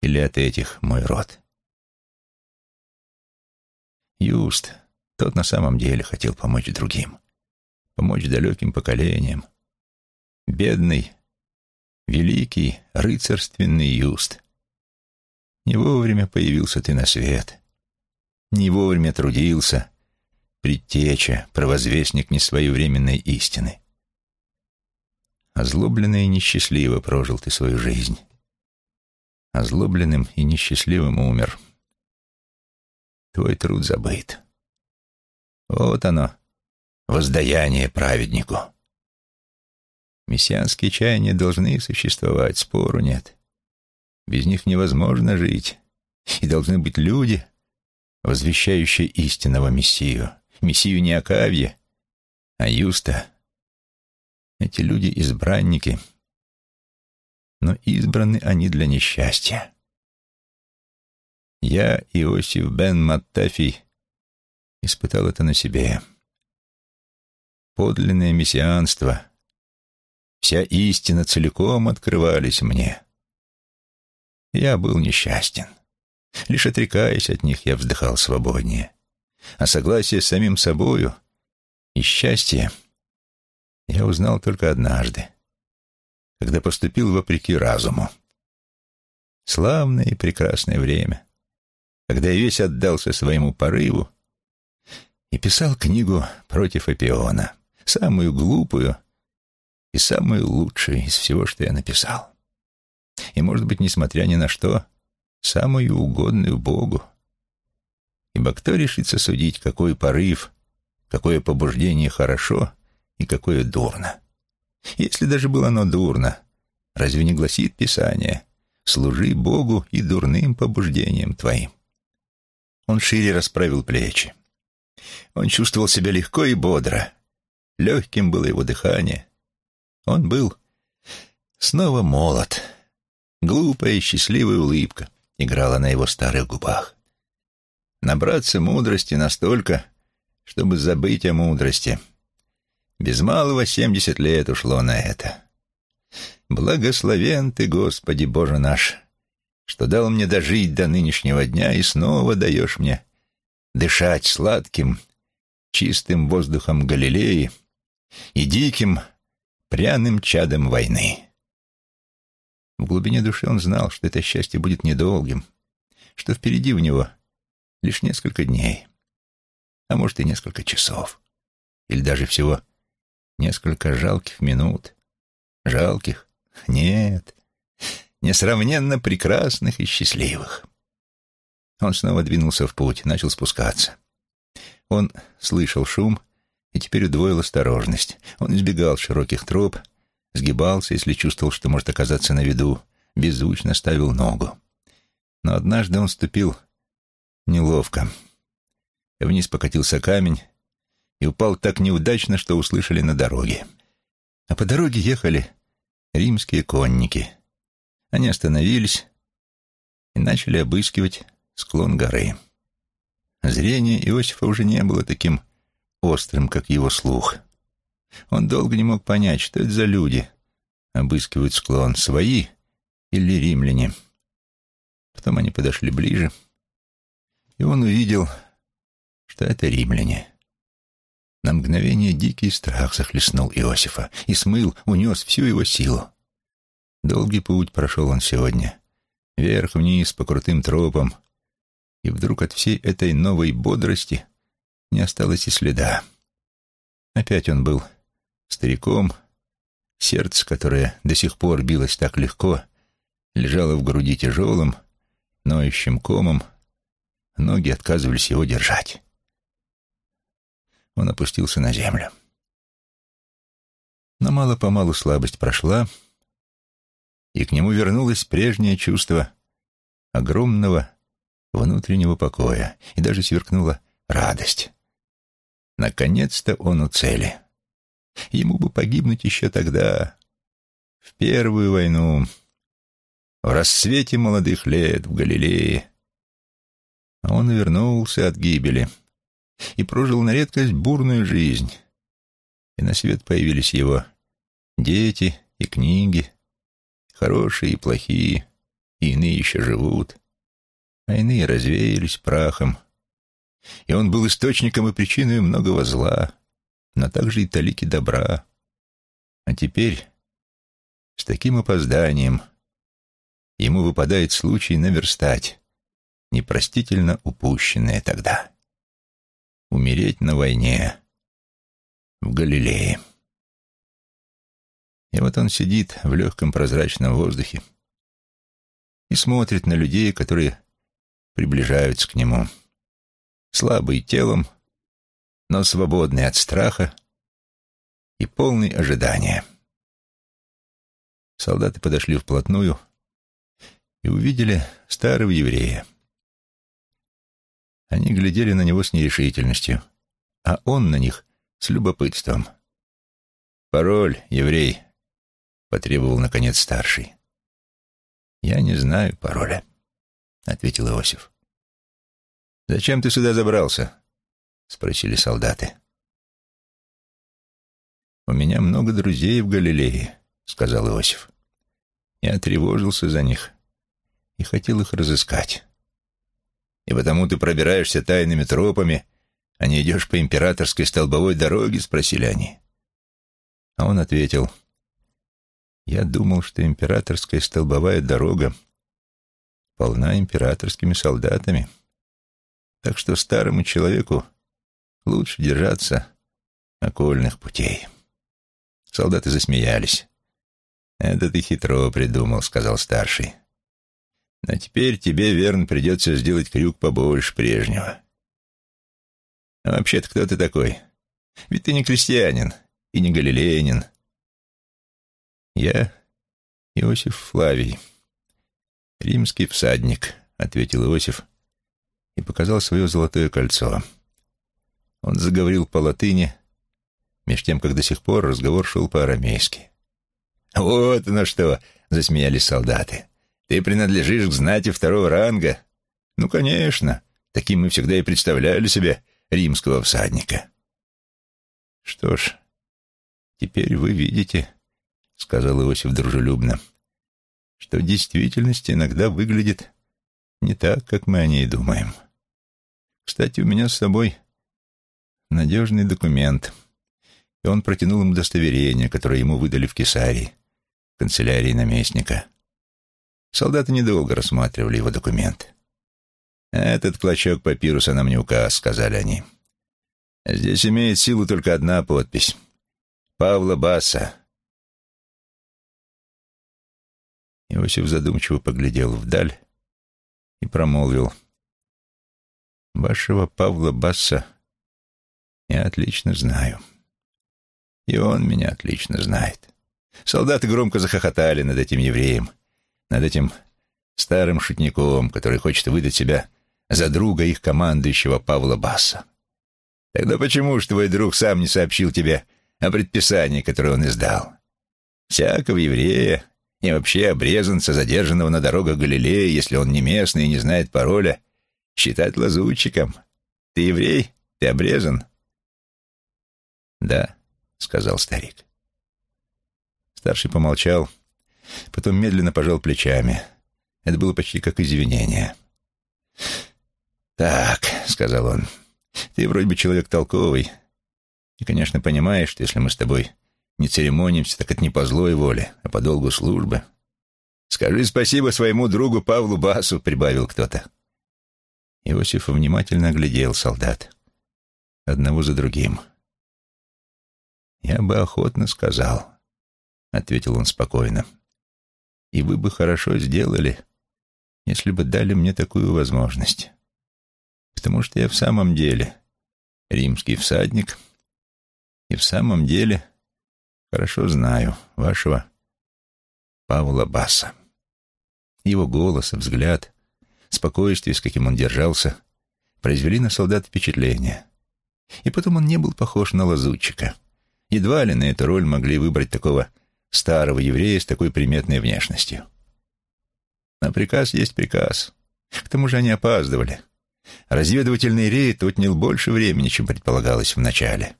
S1: или от этих мой род.
S2: Юст, тот на самом деле хотел помочь другим, помочь далеким поколениям. Бедный, великий, рыцарственный Юст. Не вовремя появился ты на свет, не вовремя трудился, предтеча, провозвестник несвоевременной истины. Озлобленно и несчастливо прожил ты свою жизнь. Озлобленным и несчастливым умер. Твой труд забыт. Вот оно, воздаяние праведнику. Мессианские чаяния должны существовать, спору нет. Без них невозможно жить. И должны быть люди, возвещающие истинного Мессию. Мессию не Акавье, а Юста. Эти люди — избранники, но избраны они для несчастья. Я, Иосиф бен Маттафий, испытал это на себе. Подлинное мессианство, вся истина целиком открывались мне. Я был несчастен. Лишь отрекаясь от них, я вздыхал свободнее. А согласие с самим собою и счастье я узнал только однажды, когда поступил вопреки разуму. Славное и прекрасное время, когда я весь отдался своему порыву и писал книгу против Эпиона, самую глупую и самую лучшую из всего, что я написал. И, может быть, несмотря ни на что, самую угодную Богу. Ибо кто решится судить, какой порыв, какое побуждение хорошо и какое дурно? Если даже было оно дурно, разве не гласит Писание «Служи Богу и дурным побуждением твоим»? Он шире расправил плечи. Он чувствовал себя легко и бодро. Легким было его дыхание. Он был снова молод. Глупая и счастливая улыбка играла на его старых губах. Набраться мудрости настолько, чтобы забыть о мудрости. Без малого семьдесят лет ушло на это. Благословен ты, Господи Боже наш, что дал мне дожить до нынешнего дня и снова даешь мне дышать сладким, чистым воздухом Галилеи и диким, пряным чадом войны. В глубине души он знал, что это счастье будет недолгим, что впереди у него лишь несколько дней, а может и несколько часов, или даже всего несколько жалких минут. Жалких? Нет, несравненно прекрасных и счастливых. Он снова двинулся в путь, начал спускаться. Он слышал шум и теперь удвоил осторожность. Он избегал широких троп, сгибался, если чувствовал, что может оказаться на виду, беззвучно ставил ногу. Но однажды он ступил неловко. Вниз покатился камень и упал так неудачно, что услышали на дороге. А по дороге ехали римские конники. Они остановились и начали обыскивать склон горы. Зрение Иосифа уже не было таким острым, как его слух. Он долго не мог понять, что это за люди обыскивают склон, свои или римляне. Потом они подошли ближе, и он увидел, что это римляне. На мгновение дикий страх захлестнул Иосифа и смыл, унес всю его силу. Долгий путь прошел он сегодня. Вверх-вниз по крутым тропам, и вдруг от всей этой новой бодрости не осталось и следа. Опять он был стариком, сердце, которое до сих пор билось так легко, лежало в груди тяжелым, ноющим комом, ноги отказывались его держать. Он опустился на землю. Но мало-помалу слабость прошла, и к нему вернулось прежнее чувство огромного внутреннего покоя, и даже сверкнула радость. Наконец-то он у цели. Ему бы погибнуть еще тогда, в первую войну, в рассвете молодых лет в Галилее. А он вернулся от гибели и прожил на редкость бурную жизнь. И на свет появились его дети и книги, хорошие и плохие, и иные еще живут а иные развеялись прахом,
S1: и он был источником и причиной многого зла, но также и талики добра. А теперь, с таким опозданием, ему выпадает случай наверстать непростительно упущенное тогда. Умереть на войне в Галилее. И вот он сидит в легком прозрачном воздухе и смотрит на людей, которые приближаются к нему. Слабый телом, но свободный от страха и полный ожидания. Солдаты подошли вплотную и увидели старого еврея. Они глядели на него с нерешительностью, а он на них с любопытством. «Пароль, еврей», — потребовал, наконец, старший. «Я не знаю пароля», — ответил Иосиф. «Зачем ты сюда забрался?» — спросили солдаты. «У меня много друзей в Галилее», — сказал Иосиф. Я тревожился за них и хотел их разыскать. «И потому ты пробираешься тайными тропами, а не идешь по императорской столбовой дороге?» — спросили они. А он ответил, «Я думал, что императорская столбовая дорога полна императорскими солдатами, так что старому человеку лучше держаться окольных путей». Солдаты засмеялись. «Это ты хитро придумал», — сказал старший. «Но теперь тебе, верно, придется сделать крюк побольше прежнего». «А вообще-то кто ты такой? Ведь ты не крестьянин и не галилеянин». «Я Иосиф Флавий, римский всадник», — ответил Иосиф и показал свое золотое кольцо. Он заговорил по латыни, меж тем, как до сих пор разговор шел по-арамейски. «Вот на что!» — засмеялись солдаты. «Ты принадлежишь к знати второго ранга?» «Ну, конечно. Таким мы всегда и представляли себе римского всадника». «Что ж, теперь вы видите», — сказал Иосиф дружелюбно, «что действительность иногда выглядит не так, как мы о ней думаем. Кстати, у меня с собой надежный документ» и он протянул ему удостоверение, которое ему выдали в Кесарии, канцелярии наместника. Солдаты недолго рассматривали его документ. «Этот клочок папируса нам не указ», — сказали они. «Здесь имеет силу только одна подпись. Павла Басса». Иосиф задумчиво поглядел вдаль и промолвил. «Вашего Павла Басса я отлично знаю». И он меня отлично знает. Солдаты громко захохотали над этим евреем, над этим старым шутником, который хочет выдать себя за друга их командующего Павла Басса. Тогда почему ж твой друг сам не сообщил тебе о предписании, которое он издал? Всякого еврея и вообще обрезанца, задержанного на дорогах Галилея, если он не местный и не знает пароля, считать лазутчиком. Ты еврей? Ты обрезан? Да, сказал старик. Старший помолчал, потом медленно пожал плечами. Это было почти как извинение. «Так», — сказал он, — «ты вроде бы человек толковый. И, конечно, понимаешь, что если мы с тобой не церемонимся, так это не по злой воле, а по долгу службы. Скажи спасибо своему другу Павлу Басу», — прибавил кто-то. Иосиф внимательно оглядел солдат, одного за другим. — «Я бы охотно сказал», — ответил он спокойно. «И вы бы хорошо сделали, если бы дали мне такую возможность. Потому что я в самом деле римский всадник и в самом деле хорошо знаю вашего Павла Баса. Его голос, взгляд, спокойствие, с каким он держался, произвели на солдат впечатление. И потом он не был похож на лазутчика — Едва ли на эту роль могли выбрать такого старого еврея с такой приметной внешностью. Но приказ есть приказ. К тому же они опаздывали. Разведывательный рейд отнял больше времени, чем предполагалось вначале.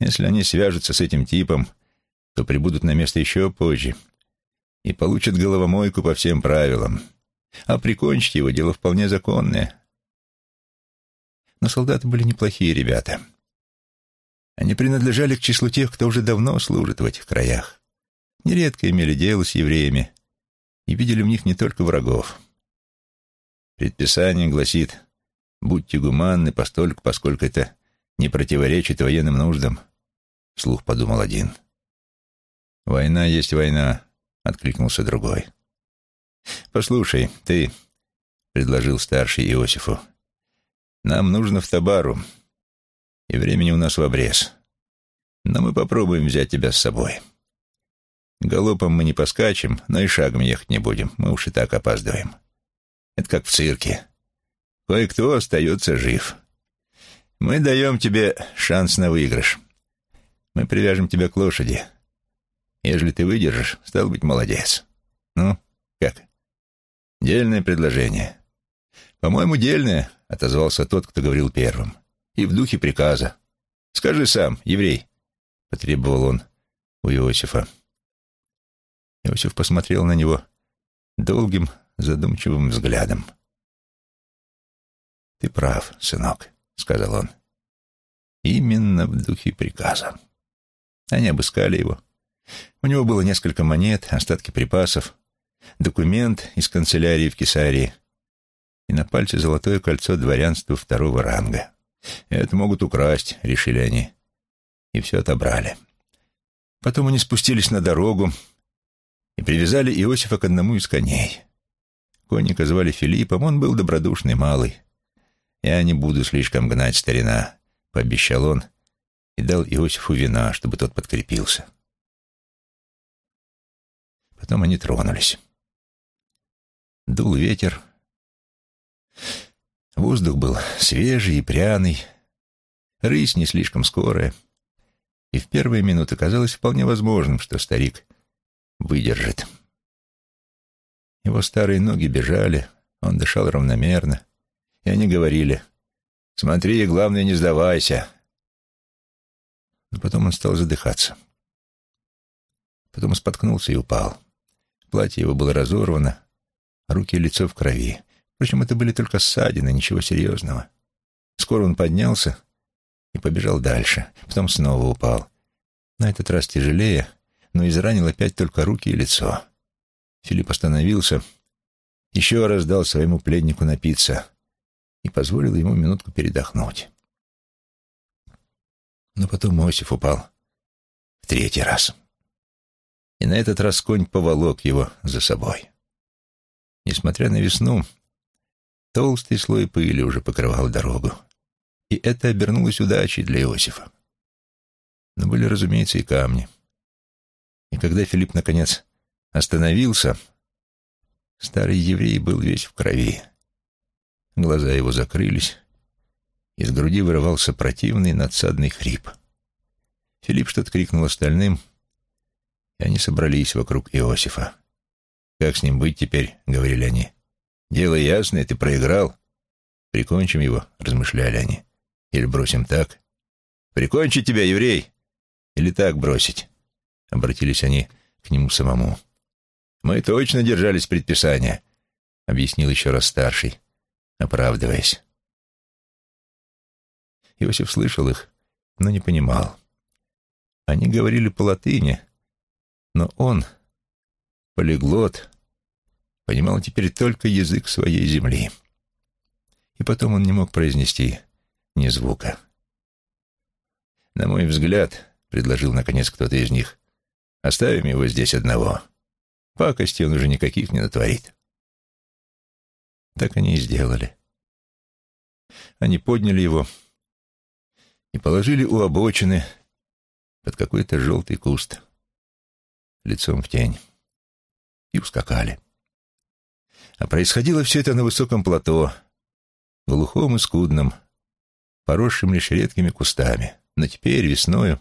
S1: Если они свяжутся с этим типом, то прибудут на место еще позже и получат головомойку по всем правилам. А прикончить его дело вполне законное.
S2: Но солдаты были неплохие ребята. Они принадлежали к числу тех, кто уже давно служит в этих краях. Нередко имели дело с евреями и видели в них не только врагов. Предписание гласит «Будьте гуманны постольку, поскольку это не противоречит военным нуждам», — вслух подумал один. «Война есть война», — откликнулся другой. «Послушай, ты», — предложил старший Иосифу, — «нам нужно в Табару, и времени у нас в обрез. Но мы попробуем взять тебя с собой. Галопом мы не поскачем, но и шагом ехать не будем, мы уж и так опаздываем. Это как в цирке. Кое-кто остается жив. Мы даем тебе шанс на выигрыш. Мы привяжем тебя к лошади. Ежели ты выдержишь, стал быть, молодец. Ну, как? Дельное предложение. По-моему, дельное, — отозвался тот, кто говорил первым. И в духе приказа. Скажи сам, еврей, — потребовал он у Иосифа. Иосиф посмотрел на него долгим, задумчивым взглядом. «Ты прав, сынок», — сказал он. «Именно в духе приказа». Они обыскали его. У него было несколько монет, остатки припасов, документ из канцелярии в Кесарии и на пальце золотое кольцо дворянства второго ранга. «Это могут украсть», — решили они, и все отобрали. Потом они спустились на дорогу и привязали Иосифа к одному из коней. Конника звали Филиппом, он был добродушный малый. «Я не буду слишком гнать старина», — пообещал он и дал Иосифу вина, чтобы тот подкрепился. Потом они тронулись. Дул ветер. Воздух был свежий и пряный. Рысь не слишком скорая. И в первые минуты казалось вполне возможным, что старик выдержит. Его старые ноги бежали, он дышал равномерно, и они говорили «Смотри, главное, не сдавайся». Но потом он стал задыхаться. Потом споткнулся и упал. Платье его было разорвано, руки и лицо в крови. Впрочем, это были только ссадины, ничего серьезного. Скоро он поднялся и побежал дальше, потом снова упал. На этот раз тяжелее, но изранил опять только руки и лицо. Филипп остановился, еще раз дал своему пленнику напиться и позволил ему минутку передохнуть. Но потом Иосиф упал в третий раз. И на этот раз конь поволок его за собой. Несмотря на весну, толстый слой пыли уже покрывал дорогу. И это обернулось удачей для Иосифа. Но были, разумеется, и камни. И когда Филипп, наконец, остановился, старый еврей был весь в крови. Глаза его закрылись, из груди вырывался противный надсадный хрип. Филипп что-то крикнул остальным, и они собрались вокруг Иосифа. «Как с ним быть теперь?» — говорили они. «Дело ясное, ты проиграл. Прикончим его», — размышляли они. «Или бросим так?» «Прикончить тебя, еврей!» «Или так бросить?» — обратились они к нему самому. «Мы точно держались предписания», — объяснил еще раз старший, оправдываясь. Иосиф слышал их, но не понимал. Они говорили по-латыни, но он, полиглот, понимал теперь только язык своей земли. И потом он не мог произнести ни звука. «На мой взгляд», — предложил наконец кто-то из них, — «оставим его здесь одного. Пакости он уже никаких не натворит». Так они и сделали. Они подняли его и положили у обочины под какой-то желтый куст лицом в тень, и ускакали. А происходило все это на высоком плато, глухом и скудном, поросшим лишь редкими кустами. Но теперь, весною,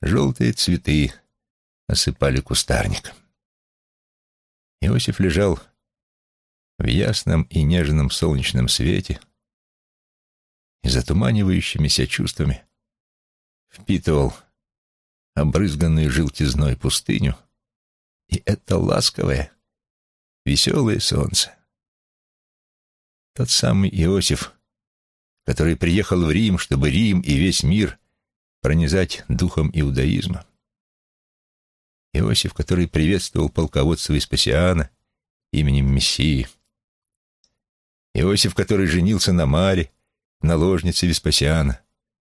S2: желтые цветы осыпали кустарник. Иосиф лежал в ясном и нежном солнечном свете и затуманивающимися чувствами впитывал обрызганную желтизной пустыню, и это ласковое, веселое солнце. Тот самый Иосиф,
S1: который приехал в Рим, чтобы Рим и весь мир пронизать духом иудаизма. Иосиф, который приветствовал полководца Веспасиана именем Мессии. Иосиф, который женился на Маре, наложнице Веспасиана,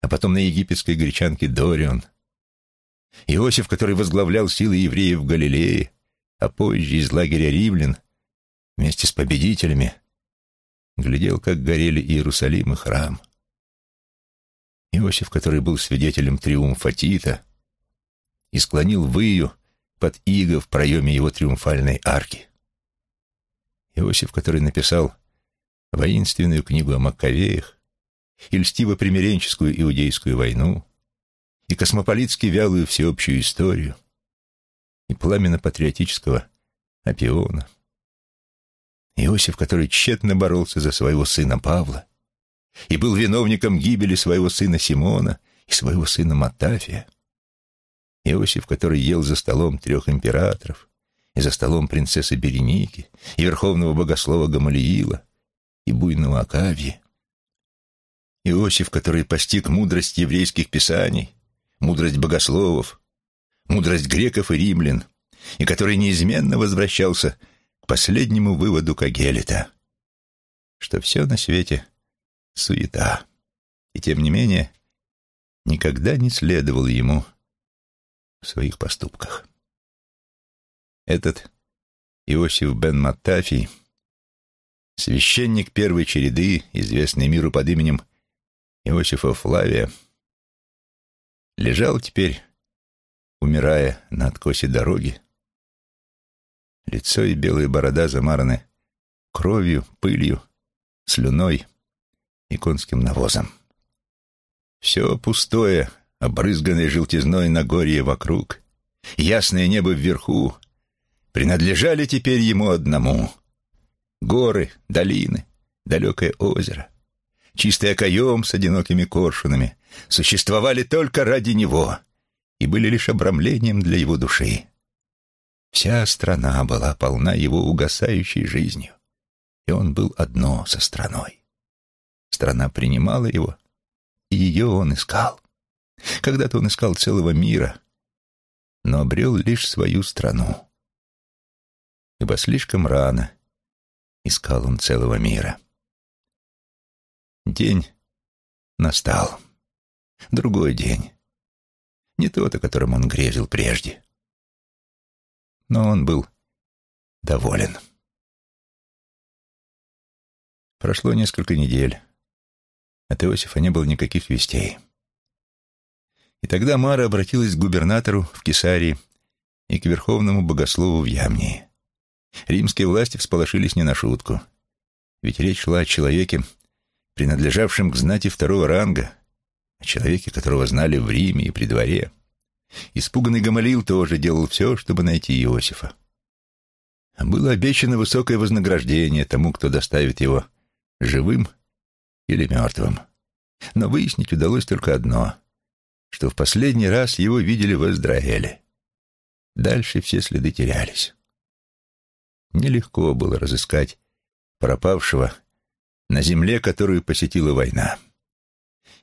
S1: а потом на египетской гречанке Дорион. Иосиф, который возглавлял силы евреев в Галилее, а позже из лагеря римлян вместе с победителями глядел, как горели Иерусалим и храм. Иосиф, который был свидетелем триумфа Тита и склонил выю под иго в проеме его триумфальной арки. Иосиф, который написал воинственную книгу о Маккавеях и льстиво-примиренческую иудейскую войну, и космополитски вялую всеобщую историю, и пламенно-патриотического Апиона. Иосиф, который тщетно боролся за своего сына Павла и был виновником гибели своего сына Симона и своего сына Матафия. Иосиф, который ел за столом трех императоров, и за столом принцессы Береники, и верховного богослова Гамалиила, и буйного Акавии. Иосиф, который постиг мудрость еврейских писаний, мудрость богословов, мудрость греков и римлян, и который неизменно возвращался к последнему выводу Кагелита, что все на свете — суета, и тем не менее никогда не следовал ему в своих поступках. Этот Иосиф бен Маттафий, священник первой череды, известный миру под именем Иосифа Флавия, лежал теперь, умирая на откосе дороги. Лицо и белая борода замараны кровью, пылью, слюной и конским навозом. Все пустое, обрызганное желтизной Нагорье вокруг, ясное небо вверху, принадлежали теперь ему одному. Горы, долины, далекое озеро, чистый окоем с одинокими коршунами существовали только ради него и были лишь обрамлением для его души. Вся страна была полна его угасающей жизнью, и он был одно со страной. Страна принимала его, и ее он искал. Когда-то он искал целого мира, но обрел лишь свою страну. Ибо слишком рано искал он целого мира. День настал. Другой день. Не тот, о котором он грезил прежде. Но он был доволен. Прошло несколько недель. От Иосифа не было никаких вестей. И тогда Мара обратилась к губернатору в Кесарии и к верховному богослову в Ямнии. Римские власти всполошились не на шутку. Ведь речь шла о человеке, принадлежавшем к знати второго ранга, человеке, которого знали в Риме и при дворе. Испуганный Гамалил тоже делал все, чтобы найти Иосифа. Было обещано высокое вознаграждение тому, кто доставит его живым или мертвым. Но выяснить удалось только одно что в последний раз его видели в Эздраэле. Дальше все следы терялись. Нелегко было разыскать пропавшего на земле, которую посетила война,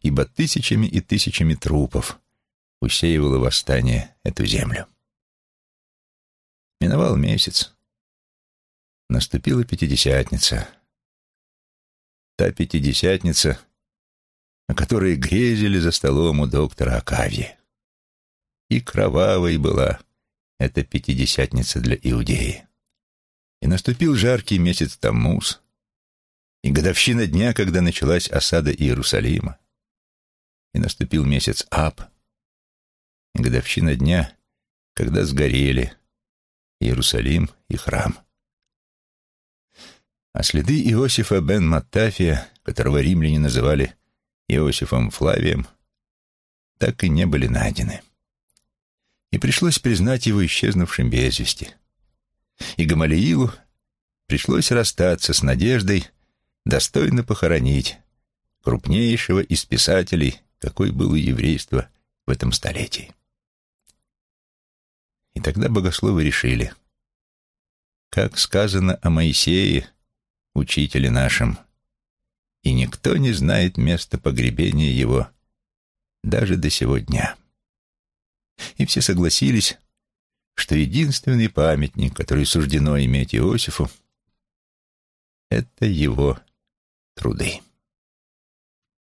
S1: ибо тысячами и тысячами трупов усеивало восстание эту землю. Миновал месяц. Наступила Пятидесятница. Та Пятидесятница — о которой грезили за столом у доктора Акави. И кровавой была эта пятидесятница для Иудеи. И наступил жаркий месяц Таммуз, и годовщина дня, когда началась осада Иерусалима. И наступил месяц Аб, годовщина дня, когда сгорели Иерусалим и храм. А следы Иосифа бен Маттафия, которого римляне называли Иосифом Флавием, так и не были найдены. И пришлось признать его исчезнувшим без вести. И Гамалиилу пришлось расстаться с надеждой достойно похоронить крупнейшего из писателей, какой было еврейство в этом столетии. И тогда богословы решили, как сказано о Моисее, учителе нашем,
S2: и никто не знает места погребения его даже до сего дня. И все согласились, что единственный памятник, который суждено иметь Иосифу, это его труды.